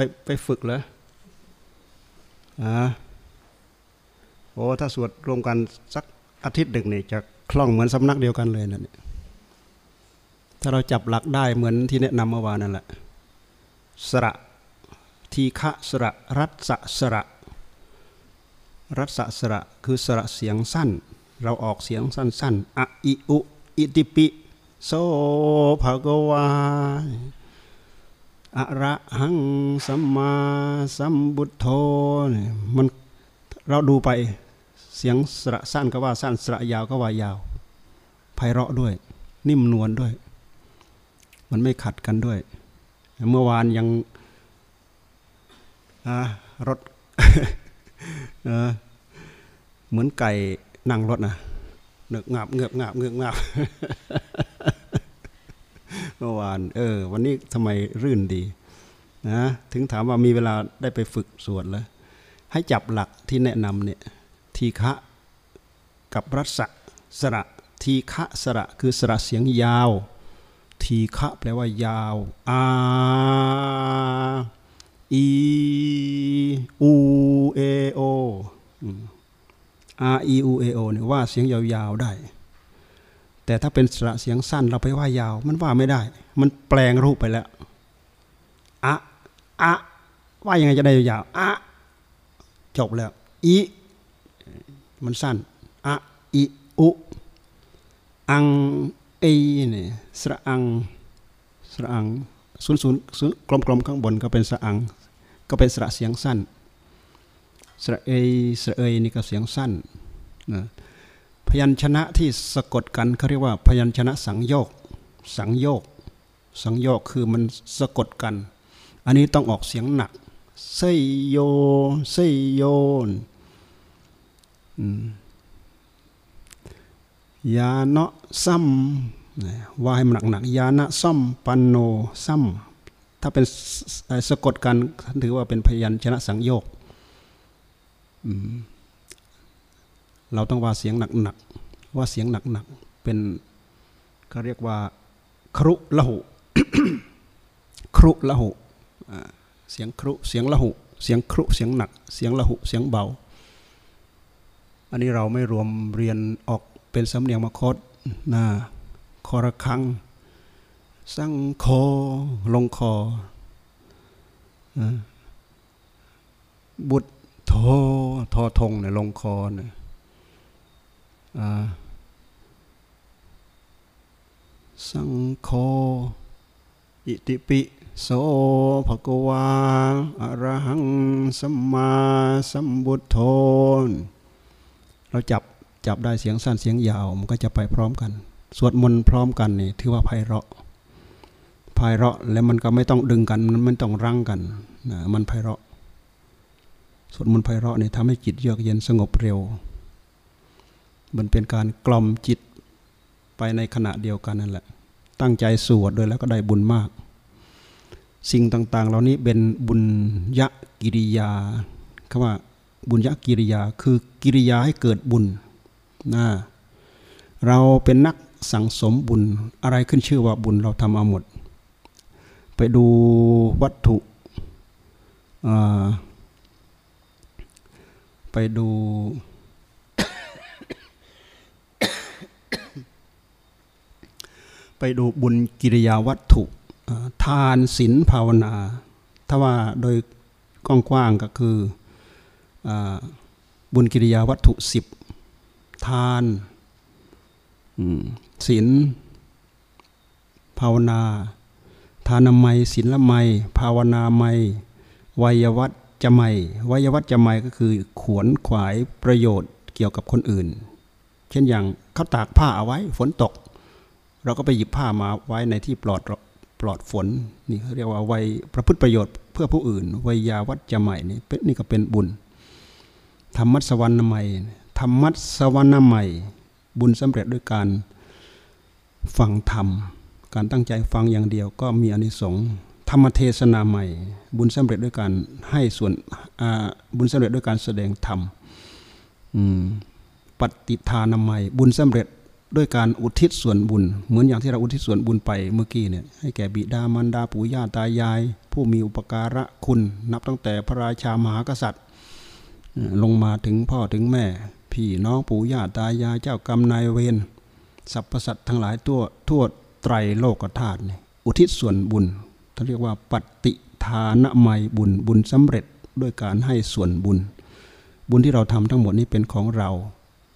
ไปไปฝึกเลยอ่าโอ้ถ้าสวดรวมกันสักอาทิตย์หนึ่งนี่จะคล่องเหมือนสำนักเดียวกันเลยนะเนี่ยถ้าเราจับหลักได้เหมือนที่แนะนำเมื่อวานนั่นแหละสระทีฆะสระรัศสระ รัศสระคือสระเสียงสั้น เราออกเสียงสั้นๆอะอิอุ อิติปิ โสภะกวา อะระหังสัมมาสัมบุตโธมันเราดูไปเสียงสระสั้นก็ว่าสั้นสระยาวก็ว่ายาวไพเราะด้วย นิ่มนวลด้วย มันไม่ขัดกันด้วย เมื่อวานยังรถเหมือนไก่นั่งรถนะเนือกงับเงือบงับเงือบงับ เมื่อวาน เออ วันนี้ทำไมรื่นดีนะถึงถามว่ามีเวลาได้ไปฝึกสวดแล้วให้จับหลักที่แนะนำเนี่ยทีฆะกับรัศสระทีฆะสระคือสระเสียงยาว ทีฆะแปลว่ายาวอาอีอูเอโออาอีอูเอโอเนี่ยว่าเสียงยาวๆได้ แต่ถ้าเป็นสระเสียงสั้นเราไปว่ายาว มันว่าไม่ได้ มันแปลงรูปไปแล้วอะอะว่ายังไงจะได้ยาวอะจบแล้วอีมันสั้นอะอีอุอังเอเนี่ยสระอังสระอังศูนย์ศูนย์กลมๆข้างบนก็เป็นสระอัง ก็เป็นสระเสียงสั้นสระเอสระเอนี่ก็เสียงสั้นนะ พยัญชนะที่สะกดกันเขาเรียกว่า พยัญชนะสังโยก สังโยก สังโยกคือมันสะกดกัน อันนี้ต้องออกเสียงหนักเซโยเซโยนยาเนาะซ้ำว่าให้มันหนักๆยานะซ้ำปันโนซ้ำถ้าเป็นสะกดกันถือว่าเป็นพยัญชนะสังโยก เราต้องว่าเสียงหนักๆว่าเสียงหนักๆเป็นเขาเรียกว่าครุละหุครุละหุเสียงครุเสียงละหุเสียงครุเสียงหนัก เสียงละหุเสียงเบา อันนี้เราไม่รวมเรียนออกเป็นสำเนียงมคตนะคอระคังสั่งคอลงคอบุตรโททอทงเนี่ยลงคอเนี่ย สังโฆอิติปิโสภะกวาอะระหังสัมมาสัมบุตโธเราจับจับได้เสียงสั้นเสียงยาวมันก็จะไปพร้อมกัน สวดมนต์พร้อมกันนี่ถือว่าไพเราะไพเราะแล้วมันก็ไม่ต้องดึงกันมันไม่ต้องรั้งกันนะมันไพเราะสวดมนต์ไพเราะนี่ทำให้จิตเยือกเย็นสงบเร็ว มันเป็นการกล่อมจิตไปในขณะเดียวกันนั่นแหละ ตั้งใจสวดโดยแล้วก็ได้บุญมาก สิ่งต่าง ๆ เหล่านี้เป็นบุญยะกิริยาคำว่าบุญยะกิริยาคือกิริยาให้เกิดบุญนะเราเป็นนักสังสมบุญอะไรขึ้นชื่อว่าบุญเราทำเอาหมด ไปดูวัตถุไปดู ไปดูบุญกิริยาวัตถุ ทานศีลภาวนา ถ้าว่าโดยกว้างๆก็คืออบุญกิริยาวัตถุสิบทานศีลภาวนา ทานามัยศีลไมภาวนาไมวัยวัตจะไมวัยวัตจะไมก็คือขวนขวายประโยชน์เกี่ยวกับคนอื่น เช่นอย่างเขาตากผ้าเอาไว้ฝนตก เราก็ไปหยิบผ้ามาไว้ในที่ปลอดปลอดฝนนี่เขาเรียกว่าวัยประพฤติประโยชน์เพื่อผู้อื่นวัยาวัจจะไมนี่นี่ก็เป็นบุญธรรมัสวรรณใหม่ธรรมัสวรรณใหม่บุญสำเร็จด้วยการฟังธรรม การตั้งใจฟังอย่างเดียวก็มีอนิสงส์ธรรมเทศนาใหม่ บุญสำเร็จด้วยการให้ส่วนบุญสำเร็จด้วยการแสดงธรรมปฏิทานใหม่บุญสำเร็จ ด้วยการอุทิศส่วนบุญ เหมือนอย่างที่เราอุทิศส่วนบุญไปเมื่อกี้เนี่ยให้แก่บิดามารดาปู่ย่าตายาย ผู้มีอุปการะคุณ นับตั้งแต่พระราชามหากษัตริย์ ลงมาถึงพ่อถึงแม่ พี่น้องปู่ย่าตายายเจ้ากรรมนายเวรสรรพสัตว์ทั้งหลายตัวทั่วไตรโลกธาตุเนี่ยอุทิศส่วนบุญท่านเรียกว่าปฏิทานไมยบุญบุญสำเร็จด้วยการให้ส่วนบุญ บุญที่เราทำทั้งหมดนี้เป็นของเรา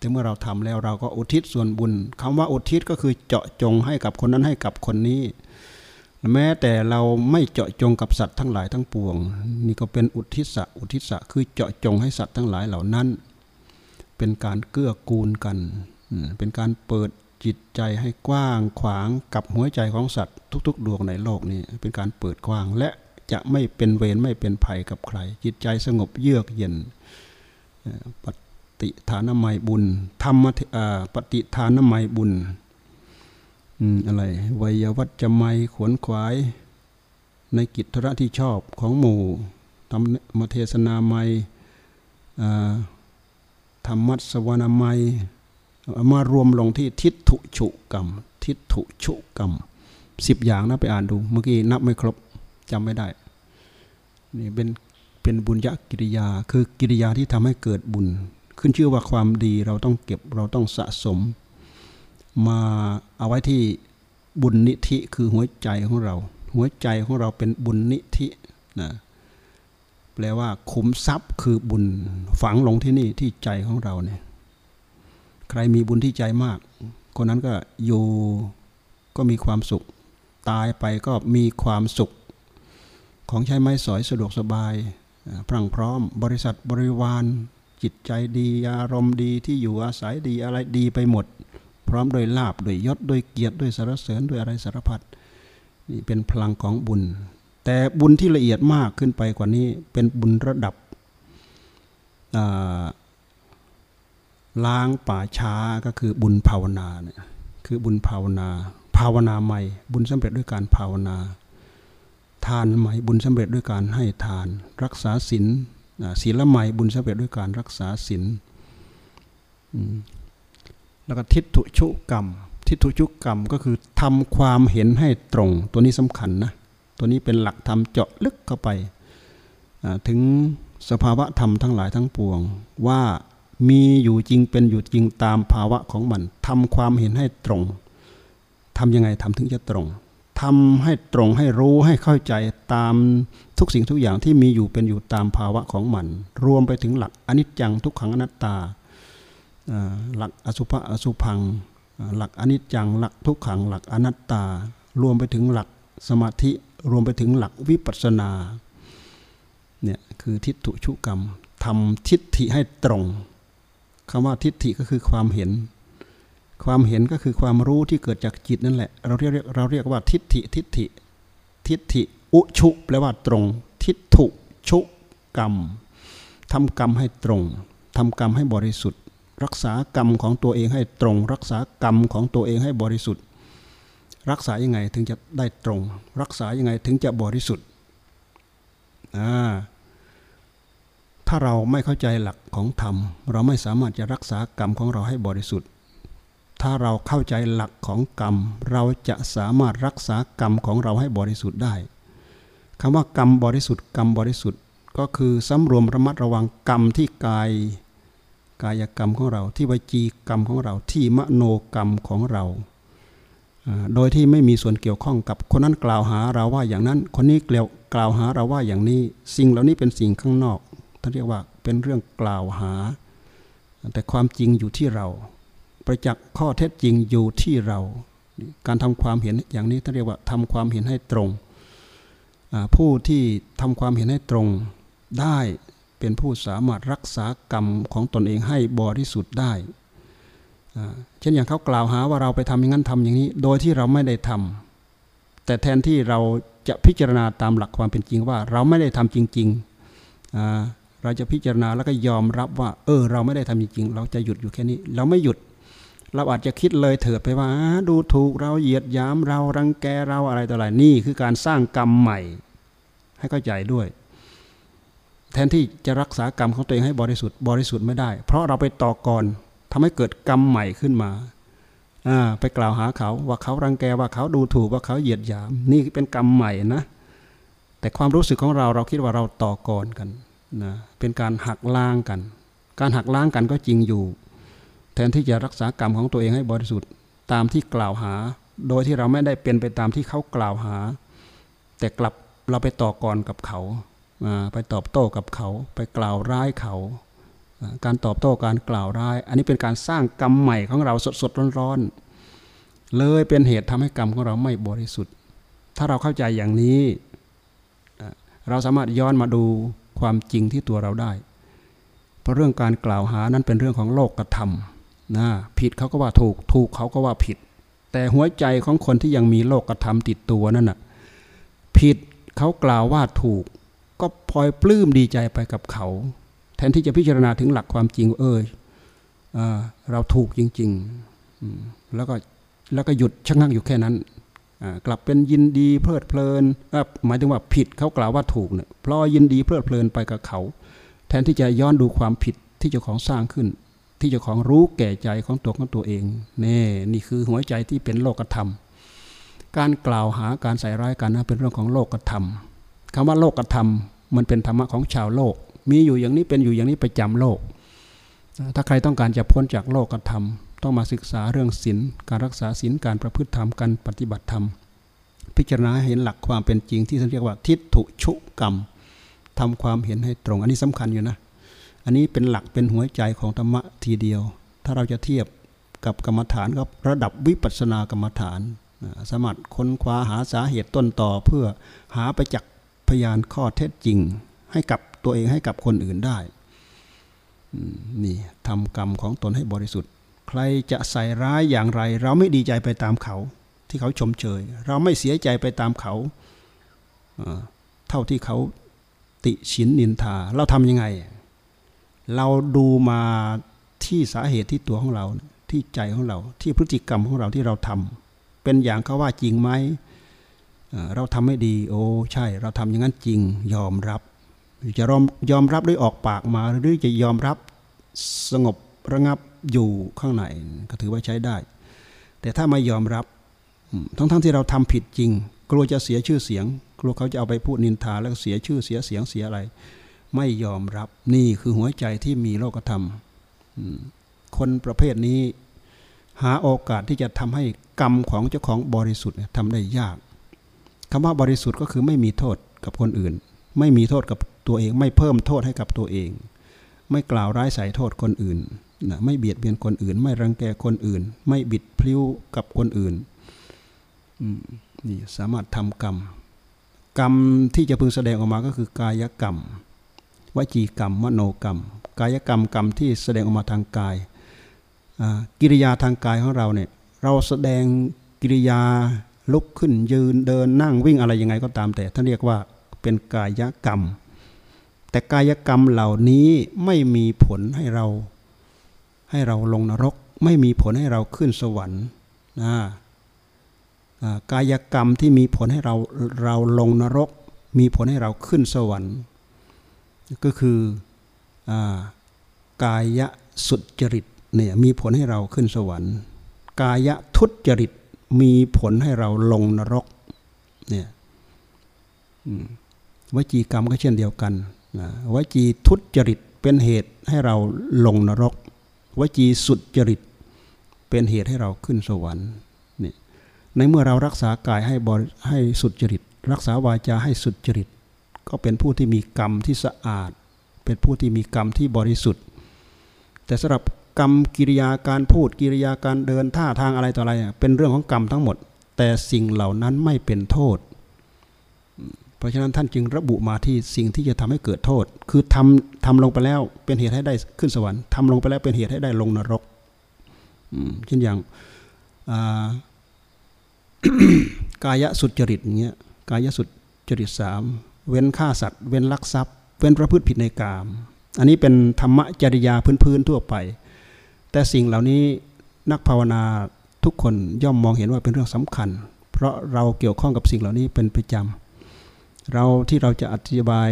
แต่เมื่อเราทำแล้วเราก็อุทิศส่วนบุญคำว่าอุทิศก็คือเจาะจงให้กับคนนั้นให้กับคนนี้ แม้แต่เราไม่เจาะจงกับสัตว์ทั้งหลายทั้งปวง นี่ก็เป็นอุทิศะอุทิศะคือเจาะจงให้สัตว์ทั้งหลายเหล่านั้น เป็นการเกื้อกูลกัน เป็นการเปิดจิตใจให้กว้างขวางกับหัวใจของสัตว์ทุก ๆ ดวงในโลกนี้เป็นการเปิดกว้างและจะไม่เป็นเวรไม่เป็นภัยกับใคร จิตใจสงบเยือกเย็นป ฏิฐานไมยบุญธรรมปฏิฐานไมยบุญอะไรวัยวัจจะไมขวนขวาย ในกิจธุระที่ชอบของหมู่ธรรมเทศนาไมยธรรมัสวนาไมยมารวมลงที่ทิฏฐุชุกรรม ทิฏฐุชุกรรมสิบอย่างนะไปอ่านดูเมื่อกี้นับไม่ครบจำไม่ได้นี่เป็นเป็นบุญยกิริยา คือกิริยาที่ทำให้เกิดบุญ ขึ้นชื่อว่าความดีเราต้องเก็บเราต้องสะสม มาเอาไว้ที่บุญนิธิคือหัวใจของเรา หัวใจของเราเป็นบุญนิธินะแปลว่าขุมทรัพย์คือบุญฝังลงที่นี่ที่ใจของเราเนี่ยใครมีบุญที่ใจมาก คนนั้นก็อยู่ก็มีความสุข ตายไปก็มีความสุข ของใช้ไม้สอยสะดวกสบายพรั่งพร้อม บริษัทบริวาร จิตใจดีอารมณ์ดีที่อยู่อาศัยดีอะไรดีไปหมด พร้อมโดยลาบโดยยศโดยเกียรติด้วยสารเสริญด้วยอะไรสารพัดนี่เป็นพลังของบุญ แต่บุญที่ละเอียดมากขึ้นไปกว่านี้เป็นบุญระดับล้างป่าช้าก็คือบุญภาวนาเนี่ยคือบุญภาวนา ภาวนาใหม่ บุญสำเร็จด้วยการภาวนา ทานใหม่บุญสำเร็จด้วยการให้ทาน รักษาศีล ศีลใหม่บุญสำเร็จด้วยการรักษาศีลแล้วก็ทิฏฐุชุกรรม ทิฏฐุชุกรรมก็คือทำความเห็นให้ตรง ตัวนี้สำคัญนะ ตัวนี้เป็นหลักธรรมเจาะลึกเข้าไป ถึงสภาวะธรรมทั้งหลายทั้งปวง ว่ามีอยู่จริงเป็นอยู่จริงตามภาวะของมันทำความเห็นให้ตรงทำยังไงทำถึงจะตรง ทำให้ตรงให้รู้ให้เข้าใจตามทุกสิ่งทุกอย่างที่มีอยู่เป็นอยู่ตามภาวะของมัน รวมไปถึงหลักอนิจจังทุกขังอนัตตา หลักอสุภะอสุพัง หลักอนิจจัง หลักทุกขัง หลักอนัตตา รวมไปถึงหลักสมาธิ รวมไปถึงหลักวิปัสสนา เนี่ยคือทิฏฐุชุกรรมทำทิฏฐิให้ตรงคำว่าทิฏฐิก็คือความเห็น ความเห็นก็คือความรู้ที่เกิดจากจิตนั่นแหละ เราเรียกเราเรียกว่าทิฏฐิทิฏฐิ ทิฏฐิอุชุแปลว่าตรง ทิฏฐุชุกรรมทำกรรมให้ตรงทำกรรมให้บริสุทธิ์ รักษากรรมของตัวเองให้ตรง รักษากรรมของตัวเองให้บริสุทธิ์ รักษายังไงถึงจะได้ตรง รักษายังไงถึงจะบริสุทธิ์ถ้าเราไม่เข้าใจหลักของธรรม เราไม่สามารถจะรักษากรรมของเราให้บริสุทธิ์ ถ้าเราเข้าใจหลักของกรรม เราจะสามารถรักษากรรมของเราให้บริสุทธิ์ได้คำว่ากรรมบริสุทธิ์กรรมบริสุทธิ์ก็คือสำรวมระมัดระวังกรรมที่กายกายกรรมของเราที่วิจีกรรมของเราที่มโนกรรมของเรา โดยที่ไม่มีส่วนเกี่ยวข้องกับคนนั้นกล่าวหาเราว่าอย่างนั้น คนนี้กล่าวหาเราว่าอย่างนี้ สิ่งเหล่านี้เป็นสิ่งข้างนอกท่านเรียกว่าเป็นเรื่องกล่าวหา แต่ความจริงอยู่ที่เรา ประจักษ์ข้อเท็จจริงอยู่ที่เรา การทำความเห็นอย่างนี้ท่านเรียกว่าทำความเห็นให้ตรง ผู้ที่ทำความเห็นให้ตรงได้เป็นผู้สามารถรักษากรรมของตนเองให้บริสุทธิ์ได้ เช่นอย่างเขากล่าวหาว่าเราไปทำอย่างนั้นทำอย่างนี้ โดยที่เราไม่ได้ทำแต่แทนที่เราจะพิจารณาตามหลักความเป็นจริงว่า เราไม่ได้ทำจริงๆเราจะพิจารณาแล้วก็ยอมรับว่า เออ เราไม่ได้ทำจริงๆเราจะหยุดอยู่แค่นี้ เราไม่หยุด เราอาจจะคิดเลยเถิดไปว่า ดูถูกเราเหยียดยามเรารังแกเราอะไรต่ออะไรนี่คือการสร้างกรรมใหม่ ให้เข้าใจด้วย แทนที่จะรักษากรรมของตัวเองให้บริสุทธิ์บริสุทธิ์ไม่ได้ เพราะเราไปต่อก่อนทำให้เกิดกรรมใหม่ขึ้นมาไปกล่าวหาเขาว่าเขารังแกว่าเขาดูถูกว่าเขาเหยียดหยาม นี่เป็นกรรมใหม่นะ แต่ความรู้สึกของเราเราคิดว่าเราต่อกรกันนะเป็นการหักล้างกัน การหักล้างกันก็จริงอยู่ แทนที่จะรักษากรรมของตัวเองให้บริสุทธิ์ตามที่กล่าวหา โดยที่เราไม่ได้เป็นไปตามที่เขากล่าวหา แต่กลับเราไปต่อกรกับเขา ไปตอบโต้กับเขา ไปกล่าวร้ายเขา การตอบโต้การกล่าวร้าย อันนี้เป็นการสร้างกรรมใหม่ของเราสดๆร้อนๆเลยเป็นเหตุทำให้กรรมของเราไม่บริสุทธิ์ ถ้าเราเข้าใจอย่างนี้ เราสามารถย้อนมาดูความจริงที่ตัวเราได้ เพราะเรื่องการกล่าวหานั้นเป็นเรื่องของโลกกระทำ นะผิดเขาก็ว่าถูกถูกเขาก็ว่าผิด แต่หัวใจของคนที่ยังมีโลกกระทำติดตัวนั่นน่ะผิดเขากล่าวว่าถูก ก็พลอยปลื้มดีใจไปกับเขา แทนที่จะพิจารณาถึงหลักความจริง เออเราถูกจริงๆแล้วก็แล้วก็หยุดชะงักอยู่แค่นั้นกลับเป็นยินดีเพลิดเพลินหมายถึงว่าผิดเขากล่าวว่าถูกเนี่ยพลอยยินดีเพลิดเพลินไปกับเขา แทนที่จะย้อนดูความผิดที่เจ้าของสร้างขึ้น ที่เจ้าของรู้แก่ใจของตัวของตัวเองนี่นี่คือหัวใจที่เป็นโลกธรรม การกล่าวหาการใส่ร้ายกันนะเป็นเรื่องของโลกธรรมคำว่าโลกธรรม มันเป็นธรรมะของชาวโลก มีอยู่อย่างนี้เป็นอยู่อย่างนี้ประจำโลก ถ้าใครต้องการจะพ้นจากโลกธรรม ต้องมาศึกษาเรื่องศีลการรักษาศีลการประพฤติธรรมการปฏิบัติธรรม พิจารณาเห็นหลักความเป็นจริงที่เรียกว่าทิฏฐุชุกรรมทำความเห็นให้ตรง อันนี้สำคัญอยู่นะ อันนี้เป็นหลักเป็นหัวใจของธรรมะทีเดียว ถ้าเราจะเทียบกับกรรมฐานก็ระดับวิปัสสนากรรมฐานสมัครค้นคว้าหาสาเหตุต้นต่อเพื่อหาไปจักพยานข้อเท็จจริง ให้กับตัวเองให้กับคนอื่นได้นี่ทำกรรมของตนให้บริสุทธิ์ ใครจะใส่ร้ายอย่างไร เราไม่ดีใจไปตามเขา ที่เขาชมเชย เราไม่เสียใจไปตามเขาเท่าที่เขาติฉินนินทา เราทำยังไง เราดูมาที่สาเหตุที่ตัวของเราที่ใจของเรา ที่พฤติกรรมของเราที่เราทำเป็นอย่างเขาว่าจริงไหมเราทำไม่ดี โอ้ใช่ เราทำอย่างนั้นจริงยอมรับ จะยอมรับด้วยออกปากมา หรือจะยอมรับสงบระงับอยู่ข้างในก็ถือว่าใช้ได้ แต่ถ้าไม่ยอมรับทั้งๆทที่เราทำผิดจริง กลัวจะเสียชื่อเสียง กลัวเขาจะเอาไปพูดนินทาแล้วเสียชื่อเสียเสียงเสียอะไร ไม่ยอมรับนี่คือหัวใจที่มีโลกธรรม คนประเภทนี้ หาโอกาสที่จะทำให้กรรมของเจ้าของบริสุทธิ์ทำได้ยากคำว่าบริสุทธิ์ก็คือไม่มีโทษกับคนอื่น ไม่มีโทษกับตัวเอง ไม่เพิ่มโทษให้กับตัวเอง ไม่กล่าวร้ายใส่โทษคนอื่นนะไม่เบียดเบียนคนอื่น ไม่รังแกคนอื่น ไม่บิดพลิ้วกับคนอื่นนี่สามารถทำกรรม กรรมที่จะพึงแสดงออกมาก็คือกายกรรม วจีกรรม มโนกรรม กายกรรมกรรมที่แสดงออกมาทางกาย กิริยาทางกายของเราเนี่ยเราแสดงกิริยาลุกขึ้นยืนเดินนั่งวิ่งอะไรยังไงก็ตาม แต่ท่านเรียกว่าเป็นกายกรรม แต่กายกรรมเหล่านี้ไม่มีผลให้เราให้เราลงนรก ไม่มีผลให้เราขึ้นสวรรค์นะกายกรรมที่มีผลให้เราเราลงนรก มีผลให้เราขึ้นสวรรค์ ก็คือกายสุจริตเนี่ยมีผลให้เราขึ้นสวรรค์ กายทุจริตมีผลให้เราลงนรกเนี่ยวจีกรรมก็เช่นเดียวกันวจีทุจริตเป็นเหตุให้เราลงนรก วจีสุจริตเป็นเหตุให้เราขึ้นสวรรค์นี่ในเมื่อเรารักษากายให้บริให้สุจริต รักษาวาจาให้สุจริต ก็เป็นผู้ที่มีกรรมที่สะอาด เป็นผู้ที่มีกรรมที่บริสุทธิ์ แต่สำหรับกรรมกิริยาการพูดกิริยาการเดินท่าทางอะไรต่ออะไร เป็นเรื่องของกรรมทั้งหมด แต่สิ่งเหล่านั้นไม่เป็นโทษ เพราะฉะนั้นท่านจึงระบุมาที่สิ่งที่จะทำให้เกิดโทษ คือทำทำลงไปแล้วเป็นเหตุให้ได้ขึ้นสวรรค์ทำลงไปแล้วเป็นเหตุให้ได้ลงนรกเช่นอย่างกายสุจริตเงี้ยกายสุจริตสาม เว้นฆ่าสัตว์ เว้นลักทรัพย์ เว้นประพฤติผิดในกาม อันนี้เป็นธรรมจริยาพื้นๆทั่วไป แต่สิ่งเหล่านี้นักภาวนาทุกคนย่อมมองเห็นว่าเป็นเรื่องสำคัญ เพราะเราเกี่ยวข้องกับสิ่งเหล่านี้เป็นประจำเราที่เราจะอธิบาย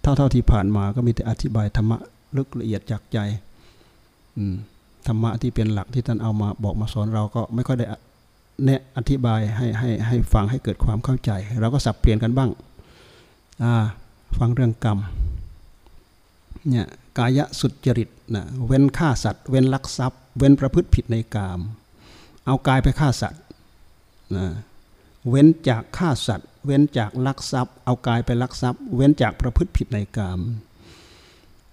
เท่าๆที่ผ่านมาก็มีแต่อธิบายธรรมะลึกละเอียดจากใจธรรมะที่เป็นหลักที่ท่านเอามาบอกมาสอนเราก็ไม่ค่อยได้แนะอธิบายให้ให้ให้ฟังให้เกิดความเข้าใจ เราก็สับเปลี่ยนกันบ้าง ฟังเรื่องกรรมเนี่ยกายสุจริตนะเว้นฆ่าสัตว์ เว้นลักทรัพย์ เว้นประพฤติผิดในกาม เอากายไปฆ่าสัตว์นะเว้นจากฆ่าสัตว์ เว้นจากลักทรัพย์ เอากายไปลักทรัพย์ เว้นจากประพฤติผิดในกาม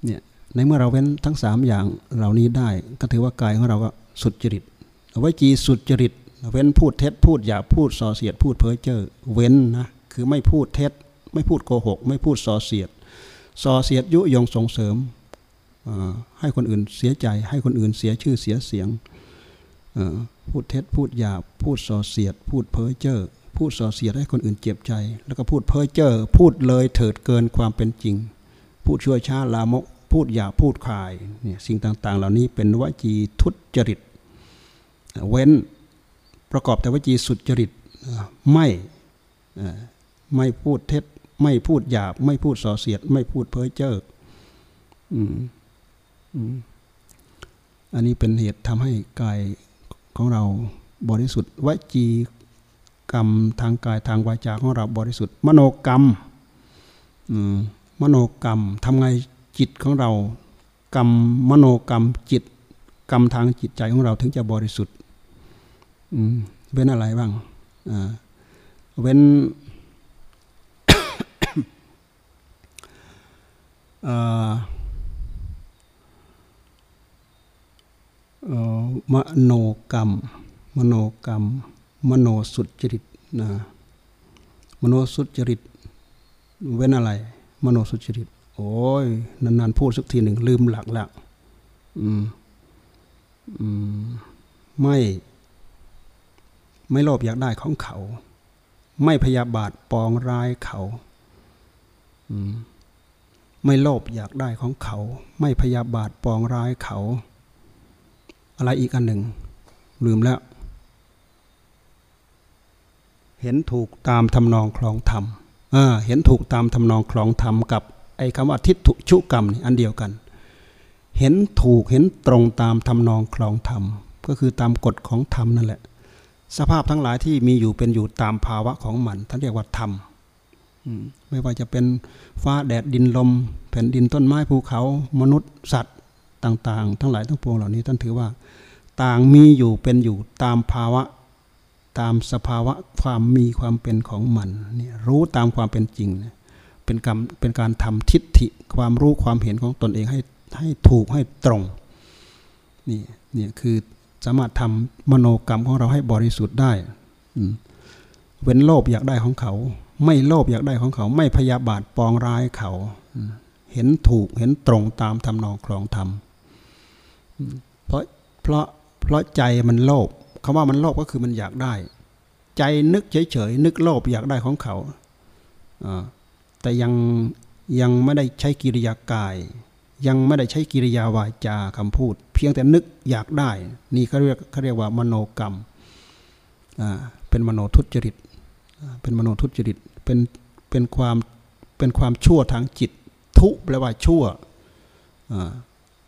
เนี่ยในเมื่อเราเว้นทั้งสามอย่างเหล่านี้ได้ก็ถือว่ากายของเราก็สุจริตไว้จีสุจริต เว้นพูดเท็จพูดหยาพูดส่อเสียดพูดเพ้อเจ้อเว้นนะคือไม่พูดเท็จ ไม่พูดโกหก ไม่พูดส่อเสียดส่อเสียดยุยงส่งเสริมให้คนอื่นเสียใจ ให้คนอื่นเสียชื่อเสียเสียงพูดเท็จพูดหยาพูดส่อเสียด พูดเพ้อเจ้อพูดส่อเสียดให้คนอื่นเจ็บใจ แล้วก็พูดเพ้อเจ้อพูดเลยเถิดเกินความเป็นจริง พูดชั่วช้าลามก พูดหยาพูดคายเนี่ยสิ่งต่างๆ เหล่านี้เป็นวจีทุจริต เว้นประกอบแต่วจีสุจริตไม่ไม่พูดเท็จ ไม่พูดหยาบ ไม่พูดส่อเสียด ไม่พูดเพ้อเจ้ออันนี้เป็นเหตุทำให้กายของเราบริสุทธิ์วจีกรรมทางกายทางวาจาของเราบริสุทธิ์ มโนกรรมมโนกรรมทำไงจิตของเรา กรรมมโนกรรมจิต กรรมทางจิตใจของเราถึงจะบริสุทธิ์เว้นอะไรบ้างเว้น มโนกรรม มโนกรรม มโนสุจริตนะมโนสุจริต เว้นอะไร มโนสุจริต โอ้ยนานๆพูดสักทีหนึ่งลืมหลักล้วอืมอืมไม่ไม่โลภอยากได้ของเขา ไม่พยาบาทปองร้ายเขา อืม ไม่โลภอยากได้ของเขา ไม่พยาบาทปองร้ายเขา อะไรอีกอันหนึ่ง ลืมแล้ว เห็นถูกตามทำนองคลองธรรมเห็นถูกตามทำนองคลองธรรมกับไอ้คำว่าทิฏฐุชุกรรมนี่อันเดียวกัน เห็นถูกเห็นตรงตามทำนองคลองธรรม ก็คือตามกฎของธรรมนั่นแหละ สภาพทั้งหลายที่มีอยู่เป็นอยู่ตามภาวะของมันท่านเรียกว่าธรรม ไม่ว่าจะเป็นฟ้าแดดดินลม แผ่นดินต้นไม้ภูเขามนุษย์สัตว์ต่าง ๆ ทั้งหลายทั้งปวงเหล่านี้ท่านถือว่า ต่างมีอยู่เป็นอยู่ตามภาวะ ตามสภาวะความมีความเป็นของมันนี่รู้ตามความเป็นจริง เป็นกรรมเป็นการทำทิฏฐิความรู้ความเห็นของตนเองให้ให้ถูกให้ตรงนี่นี่คือสามารถทำมโนกรรมของเราให้บริสุทธิ์ได้เว้นโลภอยากได้ของเขา ไม่โลภอยากได้ของเขา ไม่พยาบาทปองร้ายเขา เห็นถูกเห็นตรงตามทำนองคลองธรรมเพราะเพราะเพราะใจมันโลภคำว่ามันโลภก็คือมันอยากได้ ใจนึกเฉยๆนึกโลภอยากได้ของเขาแต่ยังยังไม่ได้ใช้กิริยากาย ยังไม่ได้ใช้กิริยาวาจาคำพูด เพียงแต่นึกอยากได้ นี่เขาเรียกเขาเรียกว่ามโนกรรมเป็นมโนทุจริต เป็นมโนทุจริตเป็นเป็นความเป็นความชั่วทางจิต ทุแปลว่าชั่ว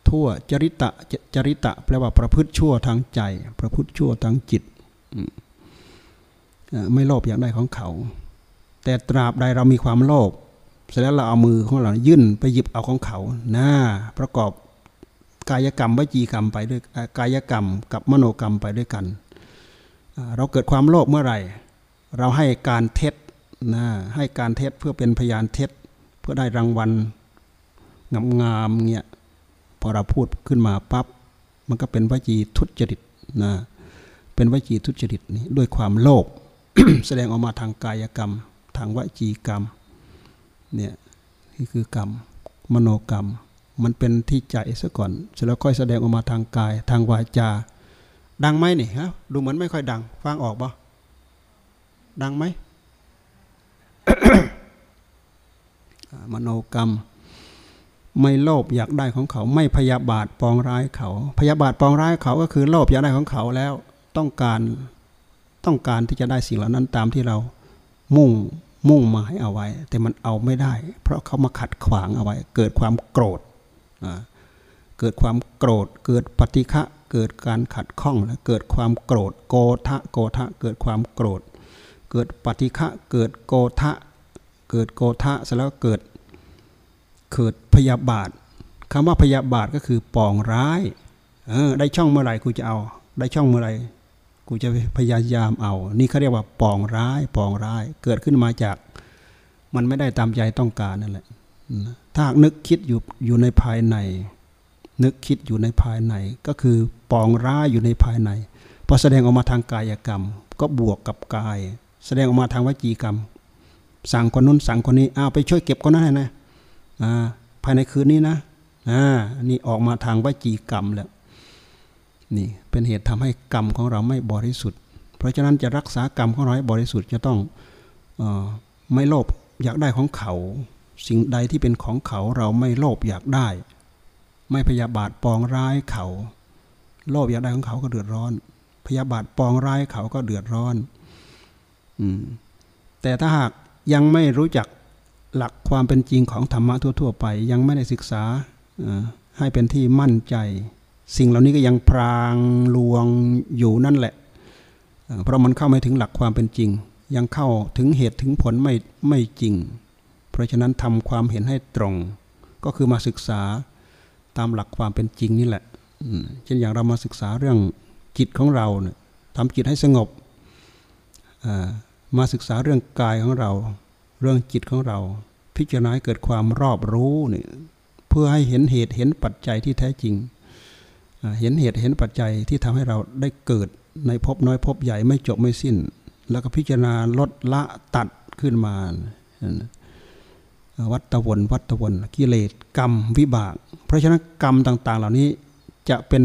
ทั่วจริตะจริตะแปลว่าประพฤติชั่วทางใจ ประพฤติชั่วทางจิตไม่โลภอยากได้ของเขา แต่ตราบใดเรามีความโลภเสร็จแล้วเราเอามือของเรายื่นไปหยิบเอาของเขาหน้าประกอบกายกรรมวิจีกรรมไปด้วยกายกรรมกับมโนกรรมไปด้วยกัน เราเกิดความโลภเมื่อไหร่ เราให้การเท็จนะให้การเท็จเพื่อเป็นพยานเท็จเพื่อได้รางวัลงามๆเงี้ยพอเราพูดขึ้นมาปั๊บมันก็เป็นวจีทุจริตนะเป็นวจีทุจริตนี้ด้วยความโลภแสดงออกมาทางกายกรรม ทางวจีกรรมเนี่ยนี่คือกรรมมโนกรรม มันเป็นที่ใจซะก่อนเสร็จแล้วค่อยแสดงออกมาทางกาย ทางวาจา ดังไหมนี่ฮะดูเหมือนไม่ค่อยดังฟังออกปะ ดังไหมมโนกรรม ไม่โลภอยากได้ของเขา ไม่พยาบาทปองร้ายเขา พยาบาทปองร้ายเขาก็คือโลภอยากได้ของเขาแล้ว ต้องการต้องการที่จะได้สิ่งเหล่านั้นตามที่เรามุ่งมุ่งหมายเอาไว้ แต่มันเอาไม่ได้ เพราะเขามาขัดขวางเอาไว้ เกิดความโกรธเกิดความโกรธ เกิดปฏิฆะเกิดการขัดข้องและเกิดความโกรธ โกทะโกทะเกิดความโกรธ กิดปฏิฆะเกิดโกทะ เกิดโกทะเสร็จแล้วเกิดเกิดพยาบาทคำว่าพยาบาทก็คือปองร้ายเออได้ช่องเมื่อไหร่กูจะเอา ได้ช่องเมื่อไหร่กูจะพยายามเอา นี่เขาเรียกว่าปองร้ายปองร้าย เกิดขึ้นมาจาก มันไม่ได้ตามใจต้องการนั่นแหละถ้านึกคิดอยู่อยู่ในภายใน นึกคิดอยู่ในภายใน ก็คือปองร้ายอยู่ในภายในพอแสดงออกมาทางกายกรรม ก็บวกกับกาย แสดงออกมาทางวจีกรรม สั่งคนนู้นสั่งคนนี้อ้าวไปช่วยเก็บคนนั้นนะภายในคืนนี้นะอ่านี่ออกมาทางวจีกรรมแล้วนี่เป็นเหตุทำให้กรรมของเราไม่บริสุทธิ์ เพราะฉะนั้นจะรักษากรรมของเราให้บริสุทธิ์จะต้องอไม่โลภอยากได้ของเขา สิ่งใดที่เป็นของเขาเราไม่โลภอยากได้ ไม่พยาบาทปองร้ายเขา โลภอยากได้ของเขาก็เดือดร้อน พยาบาทปองร้ายเขาก็เดือดร้อน แต่ถ้าหากยังไม่รู้จักหลักความเป็นจริงของธรรมะทั่ว ๆ ไป ยังไม่ได้ศึกษาให้เป็นที่มั่นใจ สิ่งเหล่านี้ก็ยังพรางลวงอยู่นั่นแหละ เพราะมันเข้าไม่ถึงหลักความเป็นจริง ยังเข้าถึงเหตุถึงผลไม่ไม่จริง เพราะฉะนั้นทำความเห็นให้ตรง ก็คือมาศึกษาตามหลักความเป็นจริงนี่แหละเช่นอย่างเรามาศึกษาเรื่องจิตของเราเนี่ยทำจิตให้สงบ มาศึกษาเรื่องกายของเรา เรื่องจิตของเรา พิจารณาเกิดความรอบรู้เนี่ยเพื่อให้เห็นเหตุเห็นปัจจัยที่แท้จริง เห็นเหตุเห็นปัจจัยที่ทำให้เราได้เกิดในภพน้อยภพใหญ่ไม่จบไม่สิ้น แล้วก็พิจารณาลดละตัดขึ้นมา วัตวนวัตวนกิเลสกรรมวิบาก เพราะฉะนั้นกรรมต่าง ๆ เหล่านี้จะเป็น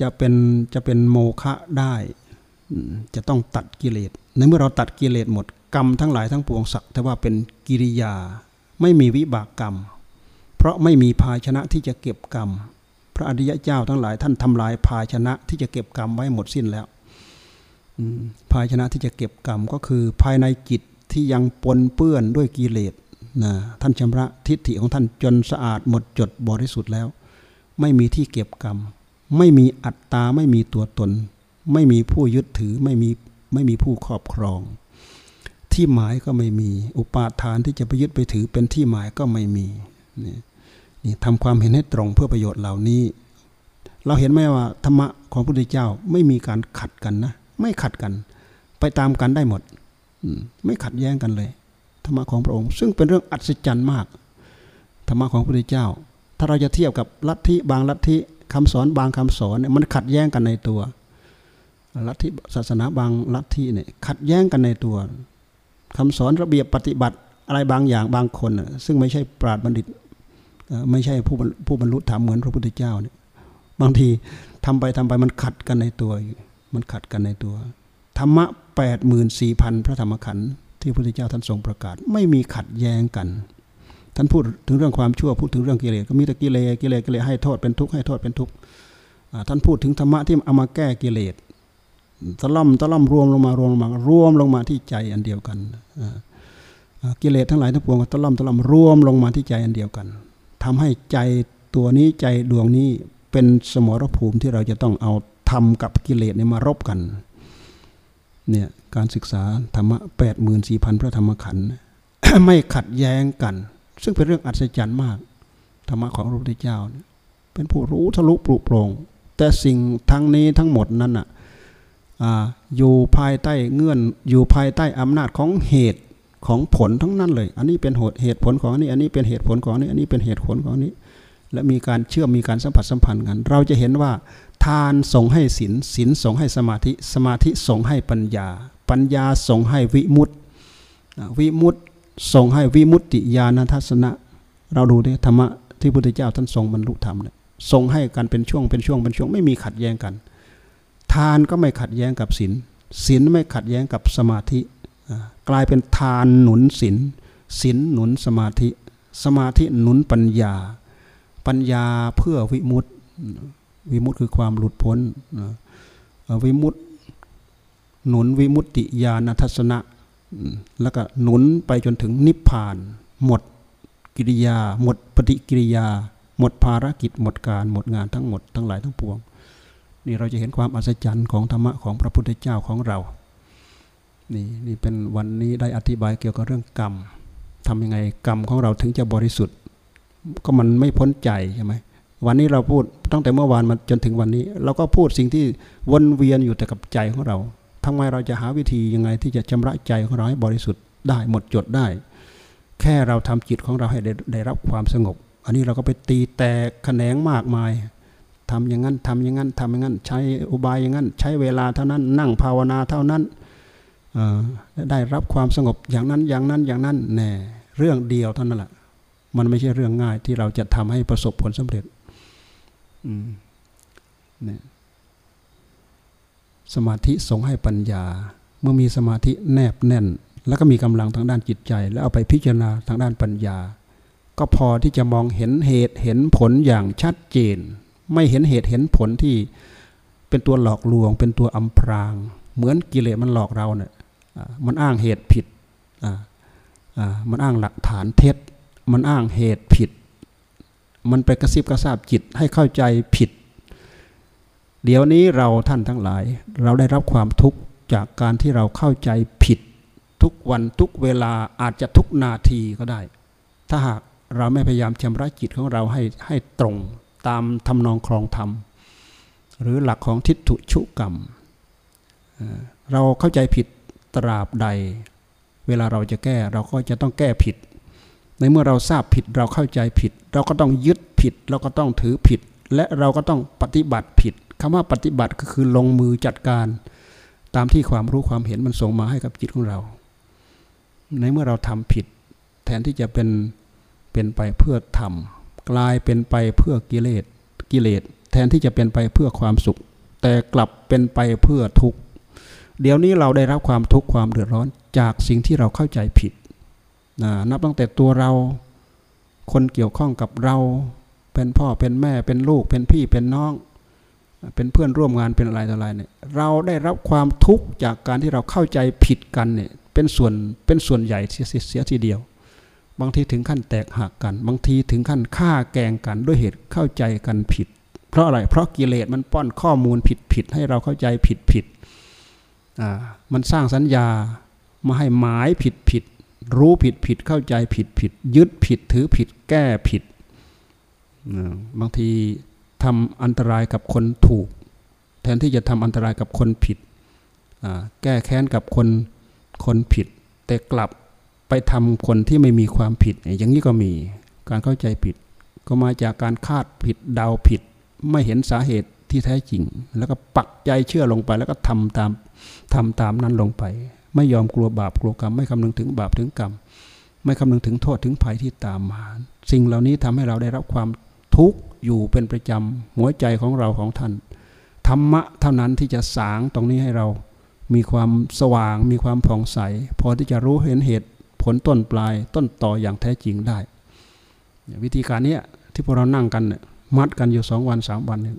จะเป็นจะเป็นโมฆะได้ จะต้องตัดกิเลสในเมื่อเราตัดกิเลสหมดกรรมทั้งหลายทั้งปวงสักแต่ว่าเป็นกิริยาไม่มีวิบากกรรม เพราะไม่มีภาชนะที่จะเก็บกรรม พระอริยะเจ้าทั้งหลายท่านทำลายภาชนะที่จะเก็บกรรมไว้หมดสิ้นแล้วภาชนะที่จะเก็บกรรมก็คือภายในจิตที่ยังปนเปื้อนด้วยกิเลสนะท่านชำระทิฏฐิของท่านจนสะอาดหมดจดบริสุทธิ์แล้ว ไม่มีที่เก็บกรรม ไม่มีอัตตาไม่มีตัวตน ไม่มีผู้ยึดถือไม่มีไม่มีผู้ครอบครอง ที่หมายก็ไม่มี อุปาทานที่จะไปยึดไปถือเป็นที่หมายก็ไม่มีนี่นี่ทำความเห็นให้ตรงเพื่อประโยชน์เหล่านี้ เราเห็นไหมว่าธรรมะของพระพุทธเจ้าไม่มีการขัดกันนะ ไม่ขัดกัน ไปตามกันได้หมดไม่ขัดแย้งกันเลย ธรรมะของพระองค์ ซึ่งเป็นเรื่องอัศจรรย์มาก ธรรมะของพระพุทธเจ้า ถ้าเราจะเทียบกับลัทธิบางลัทธิคำสอนบางคำสอนเนี่ยมันขัดแย้งกันในตัว ลัทธิศาสนาบางลัทธิเนี่ยขัดแย้งกันในตัวคำสอนระเบียบปฏิบัติอะไรบางอย่างบางคน ซึ่งไม่ใช่ปราดบัณฑิตไม่ใช่ผู้ผู้บรรลุธรรมเหมือนพระพุทธเจ้าเนี่ยบางทีทำไปทำไปมันขัดกันในตัว มันขัดกันในตัวธรรมะแปดหมื่นสี่พันพระธรรมขันธ์ที่พระพุทธเจ้าท่านทรงประกาศ ไม่มีขัดแย้งกัน ท่านพูดถึงเรื่องความชั่วพูดถึงเรื่องกิเลสก็มีแต่กิเลสกิเลสกิเลสให้โทษเป็นทุกข์ให้โทษเป็นทุกข์ท่านพูดถึงธรรมะที่เอามาแก้กิเลส ตะล่อมตะล่อมรวมลงมารวมลงมารวมลงมาที่ใจอันเดียวกันกิเลสทั้งหลายทั้งปวงตะล่อมตะล่อมรวมลงมาที่ใจอันเดียวกันทำให้ใจตัวนี้ใจดวงนี้เป็นสมรภูมิที่เราจะต้องเอาทำกับกิเลสเนี่ยมารบกันเนี่ยการศึกษาธรรมะแปดหมื่นสี่พันพระธรรมขันธ์ไม่ขัดแย้งกัน ซึ่งเป็นเรื่องอัศจรรย์มาก ธรรมะของพระพุทธเจ้า เป็นผู้รู้ทะลุปลุกโปรงแต่สิ่งทั้งนี้ทั้งหมดนั้นอะ อยู่ภายใต้เงื่อนอยู่ภายใต้อำนาจของเหตุของผลทั้งนั้นเลย อันนี้เป็นเหตุผลของอันนี้ อันนี้เป็นเหตุผลของนี้ อันนี้เป็นเหตุผลของนี้ และมีการเชื่อมมีการสัมผัสสัมพันธ์กัน เราจะเห็นว่า ทานส่งให้ศีลศีลส่งให้สมาธิ สมาธิส่งให้ปัญญา ปัญญาส่งให้วิมุตติวิมุตติส่งให้วิมุตติญาณทัศนะ เราดูดิธรรมะที่พุทธเจ้าท่านทรงบรรลุธรรมเนี่ยส่งให้กันเป็นช่วงเป็นช่วงเป็นช่วงไม่มีขัดแย้งกัน ทานก็ไม่ขัดแย้งกับศีลศีลไม่ขัดแย้งกับสมาธิ กลายเป็นทานหนุนศีลศีลหนุนสมาธิ สมาธิหนุนปัญญา ปัญญาเพื่อวิมุตติวิมุตติคือความหลุดพ้นวิมุตติหนุนวิมุตติญาณทัศนะแล้วก็หนุนไปจนถึงนิพพาน หมดกิริยา หมดปฏิกิริยา หมดภารกิจ หมดการ หมดงานทั้งหมดทั้งหลายทั้งปวง นี่เราจะเห็นความอัศจรรย์ของธรรมะของพระพุทธเจ้าของเรา นี่นี่เป็นวันนี้ได้อธิบายเกี่ยวกับเรื่องกรรมทำยังไงกรรมของเราถึงจะบริสุทธิ์ ก็มันไม่พ้นใจใช่ไหมวันนี้เราพูดตั้งแต่เมื่อวานมาจนถึงวันนี้ เราก็พูดสิ่งที่วนเวียนอยู่แต่กับใจของเราทำไมเราจะหาวิธียังไงที่จะชำระใจของเราให้บริสุทธิ์ได้หมดจดได้ แค่เราทำจิตของเราให้ได้ได้รับความสงบ อันนี้เราก็ไปตีแตกแขนงมากมาย ทำอย่างนั้นทำอย่างนั้นทำอย่างนั้น ใช้อุบายอย่างนั้น ใช้เวลาเท่านั้น นั่งภาวนาเท่านั้นได้รับความสงบอย่างนั้นอย่างนั้นอย่างนั้นแน่เรื่องเดียวเท่านั้นแหละมันไม่ใช่เรื่องง่ายที่เราจะทำให้ประสบผลสำเร็จนี่สมาธิส่งให้ปัญญา เมื่อมีสมาธิแนบแน่น แล้วก็มีกำลังทางด้านจิตใจ แล้วเอาไปพิจารณาทางด้านปัญญา ก็พอที่จะมองเห็นเหตุเห็นผลอย่างชัดเจน ไม่เห็นเหตุเห็นผลที่เป็นตัวหลอกลวง เป็นตัวอำพราง เหมือนกิเลสมันหลอกเราเนี่ยมันอ้างเหตุผิดมันอ้างหลักฐานเท็จ มันอ้างเหตุผิด มันไปกระซิบกระซาบจิตให้เข้าใจผิด เดี๋ยวนี้เราท่านทั้งหลาย เราได้รับความทุกข์จากการที่เราเข้าใจผิด ทุกวันทุกเวลาอาจจะทุกนาทีก็ได้ ถ้าหากเราไม่พยายามชำระจิตของเราให้ให้ตรง ตามทำนองครองธรรม หรือหลักของทิฏฐุชุกรรม เราเข้าใจผิดตราบใด เวลาเราจะแก้เราก็จะต้องแก้ผิด ในเมื่อเราทราบผิดเราเข้าใจผิด เราก็ต้องยึดผิด เราก็ต้องถือผิด และเราก็ต้องปฏิบัติผิดคำว่าปฏิบัติก็คือลงมือจัดการ ตามที่ความรู้ความเห็นมันส่งมาให้กับจิตของเรา ในเมื่อเราทำผิด แทนที่จะเป็นเป็นไปเพื่อทำ กลายเป็นไปเพื่อกิเลสกิเลสแทนที่จะเป็นไปเพื่อความสุข แต่กลับเป็นไปเพื่อทุกข์เดี๋ยวนี้เราได้รับความทุกข์ความเดือดร้อนจากสิ่งที่เราเข้าใจผิดนะนับตั้งแต่ตัวเราคนเกี่ยวข้องกับเราเป็นพ่อเป็นแม่เป็นลูกเป็นพี่เป็นน้อง เป็นเพื่อนร่วมงานเป็นอะไรต่ออะไรเนี่ยเราได้รับความทุกข์จากการที่เราเข้าใจผิดกันเนี่ยเป็นส่วนเป็นส่วนใหญ่เสียเสียทีเดียว บางทีถึงขั้นแตกหักกัน บางทีถึงขั้นฆ่าแกงกันด้วยเหตุเข้าใจกันผิด เพราะอะไร เพราะกิเลสมันป้อนข้อมูลผิดผิดให้เราเข้าใจผิดผิดอ่ามันสร้างสัญญามาให้หมายผิดผิด รู้ผิดผิดเข้าใจผิดผิด ยึดผิดถือผิดแก้ผิด บางทีทำอันตรายกับคนถูก แทนที่จะทำอันตรายกับคนผิด แก้แค้นกับคนคนผิด แต่กลับ ไปทำคนที่ไม่มีความผิด อย่างนี้ก็มีการเข้าใจผิด ก็มาจากการคาดผิดเดาผิด ไม่เห็นสาเหตุที่แท้จริง แล้วก็ปักใจเชื่อลงไป แล้วก็ทำตามทำตามนั้นลงไป ไม่ยอมกลัวบาปกลัวกรรม ไม่คำนึงถึงบาปถึงกรรม ไม่คำนึงถึงโทษถึงภัยที่ตามมา สิ่งเหล่านี้ทำให้เราได้รับความทุกข์อยู่เป็นประจำหัวใจของเราของท่านธรรมะเท่านั้นที่จะสางตรงนี้ให้เรามีความสว่าง มีความผ่องใส พอที่จะรู้เห็นเหตุ ผลต้นปลายต้นต่ออย่างแท้จริงได้ วิธีการนี้ที่พวกเรานั่งกันเนี่ยมัดกันอยู่สองวันสามวันเนี่ย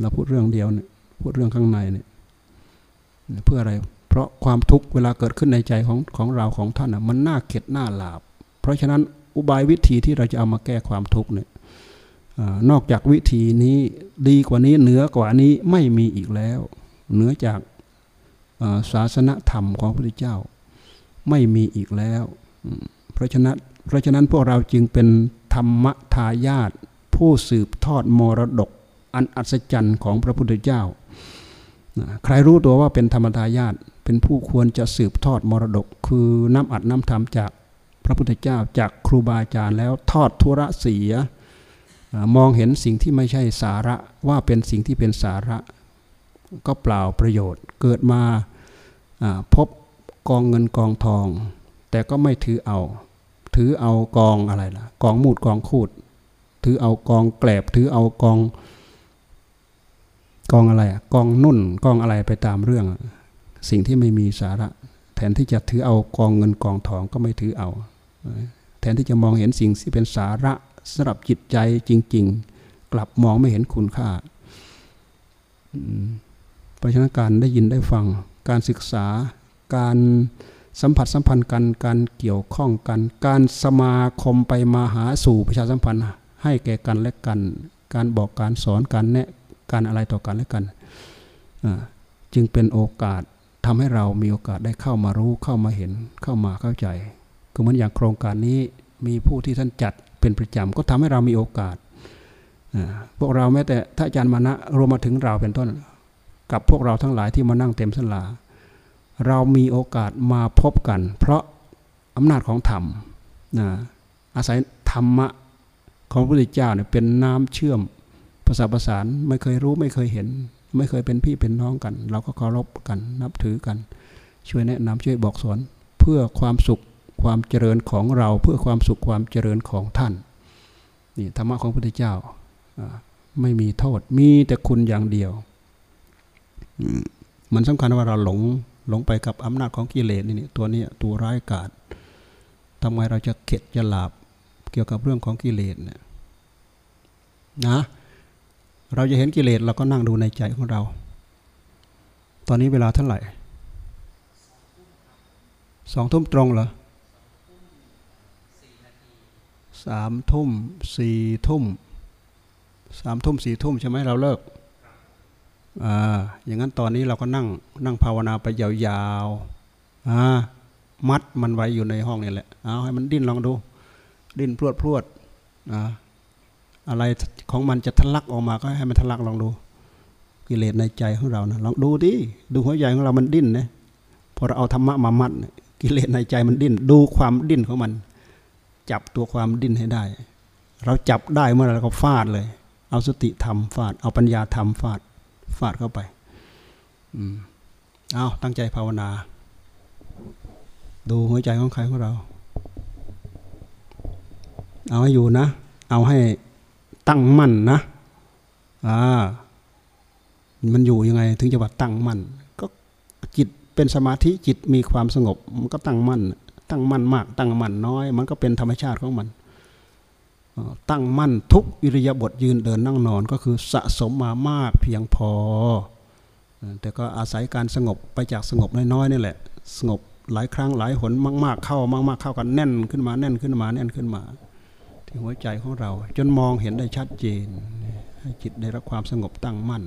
เราพูดเรื่องเดียวเนี่ยพูดเรื่องข้างในเนี่ยเพื่ออะไร เพราะความทุกข์เวลาเกิดขึ้นในใจของของเราของท่านอะมันน่าเข็ดน่าหลาบ เพราะฉะนั้นอุบายวิธีที่เราจะเอามาแก้ความทุกข์เนี่ยนอกจากวิธีนี้ดีกว่านี้เหนือกว่านี้ไม่มีอีกแล้ว เหนือจากศาสนธรรมของพระพุทธเจ้า ไม่มีอีกแล้ว เพราะฉะนั้นเพราะฉะนั้นพวกเราจึงเป็นธรรมทายาทผู้สืบทอดมรดก อันอัศจรรย์ของพระพุทธเจ้า ใครรู้ตัวว่าเป็นธรรมทายาทเป็นผู้ควรจะสืบทอดมรดก คือน้ำอัดน้ำธรรมจากพระพุทธเจ้าจากครูบาอาจารย์แล้วทอดทุระเสีย มองเห็นสิ่งที่ไม่ใช่สาระว่าเป็นสิ่งที่เป็นสาระ ก็เปล่าประโยชน์เกิดมาพบ กองเงินกองทอง แต่ก็ไม่ถือเอา ถือเอากองอะไรล่ะ กองมูดกองคูด ถือเอากองแกลบ ถือเอากอง กองอะไรกองนุ่นกองอะไรไปตามเรื่อง สิ่งที่ไม่มีสาระ แทนที่จะถือเอากองเงินกองทองก็ไม่ถือเอา แทนที่จะมองเห็นสิ่งที่เป็นสาระสำหรับจิตใจจริง ๆ กลับมองไม่เห็นคุณค่าเพราะฉะนั้นการได้ยินได้ฟังการศึกษา การสัมผัสสัมพันธ์กันการเกี่ยวข้องกัน การสมาคมไปมาหาสู่ประชาสัมพันธ์ ให้แก่กันและกัน การบอกการสอนการแนะการอะไรต่อกันและกัน จึงเป็นโอกาสทำให้เรามีโอกาสได้เข้ามารู้เข้ามาเห็นเข้ามาเข้าใจ ก็เหมือนอย่างโครงการนี้มีผู้ที่ท่านจัดเป็นประจำก็ทำให้เรามีโอกาสพวกเราแม้แต่ถ้านอาจารย์มานะรวมมาถึงเราเป็นต้น กับพวกเราทั้งหลายที่มานั่งเต็มสลา เรามีโอกาสมาพบกัน เพราะอำนาจของธรรมนะอาศัยธรรมะของพระพุทธเจ้าเนี่ยเป็นน้ำเชื่อมประสาประสานไม่เคยรู้ไม่เคยเห็น ไม่เคยเป็นพี่เป็นน้องกัน เราก็เคารพกันนับถือกัน ช่วยแนะนำช่วยบอกสอนเพื่อความสุขความเจริญของเราเพื่อความสุขความเจริญของท่านนี่ธรรมะของพระพุทธเจ้าไม่มีโทษมีแต่คุณอย่างเดียว มันสำคัญว่าเราหลง หลงไปกับอำนาจของกิเลสนี่ตัวนี้ตัวร้ายกาจทำไมเราจะเข็ดจะหลาบเกี่ยวกับเรื่องของกิเลสเนี่ยนะ เราจะเห็นกิเลสเราก็นั่งดูในใจของเรา ตอนนี้เวลาเท่าไหร่สองทุ่มตรงเหรอสามทุ่มสี่ทุ่มสามทุ่มสี่ทุ่มใช่ไหมเราเลิก อ่าอย่างนั้นตอนนี้เราก็นั่งนั่งภาวนาไปยาวๆอ่ามัดมันไว้อยู่ในห้องนี่แหละเอาให้มันดิ้นลองดู ดิ้นพรวดพรวดอ่าอะไรของมันจะทะลักออกมาก็ให้มันทะลักลองดูกิเลสในใจของเรานะลองดูดิดูหัวใจของเรามันดิ้นนะพอเราเอาธรรมะมามัดกิเลสในใจมันดิ้น ดูความดิ้นของมัน จับตัวความดิ้นให้ได้ เราจับได้เมื่อไรเราก็ฟาดเลย เอาสติธรรมฟาด เอาปัญญาธรรมฟาด ฟาดเข้าไป อืมเอาตั้งใจภาวนา ดูหัวใจของใครของเรา เอาให้อยู่นะ เอาให้ตั้งมั่นนะอ่ามันอยู่ยังไง ถึงจะว่าตั้งมั่นก็จิตเป็นสมาธิจิตมีความสงบ มันก็ตั้งมั่น ตั้งมั่นมาก ตั้งมั่นน้อย มันก็เป็นธรรมชาติของมัน ตั้งมั่นทุกอิริยาบถยืนเดินนั่งนอนก็คือสะสมมามากเพียงพอ แต่ก็อาศัยการสงบไปจากสงบน้อยๆนี่แหละ สงบหลายครั้งหลายหนมาก ๆ เข้ามากๆเข้ากันแน่นขึ้นมาแน่นขึ้นมาแน่นขึ้นมา ที่หัวใจของเรา จนมองเห็นได้ชัดเจน ให้จิตได้รับความสงบตั้งมั่น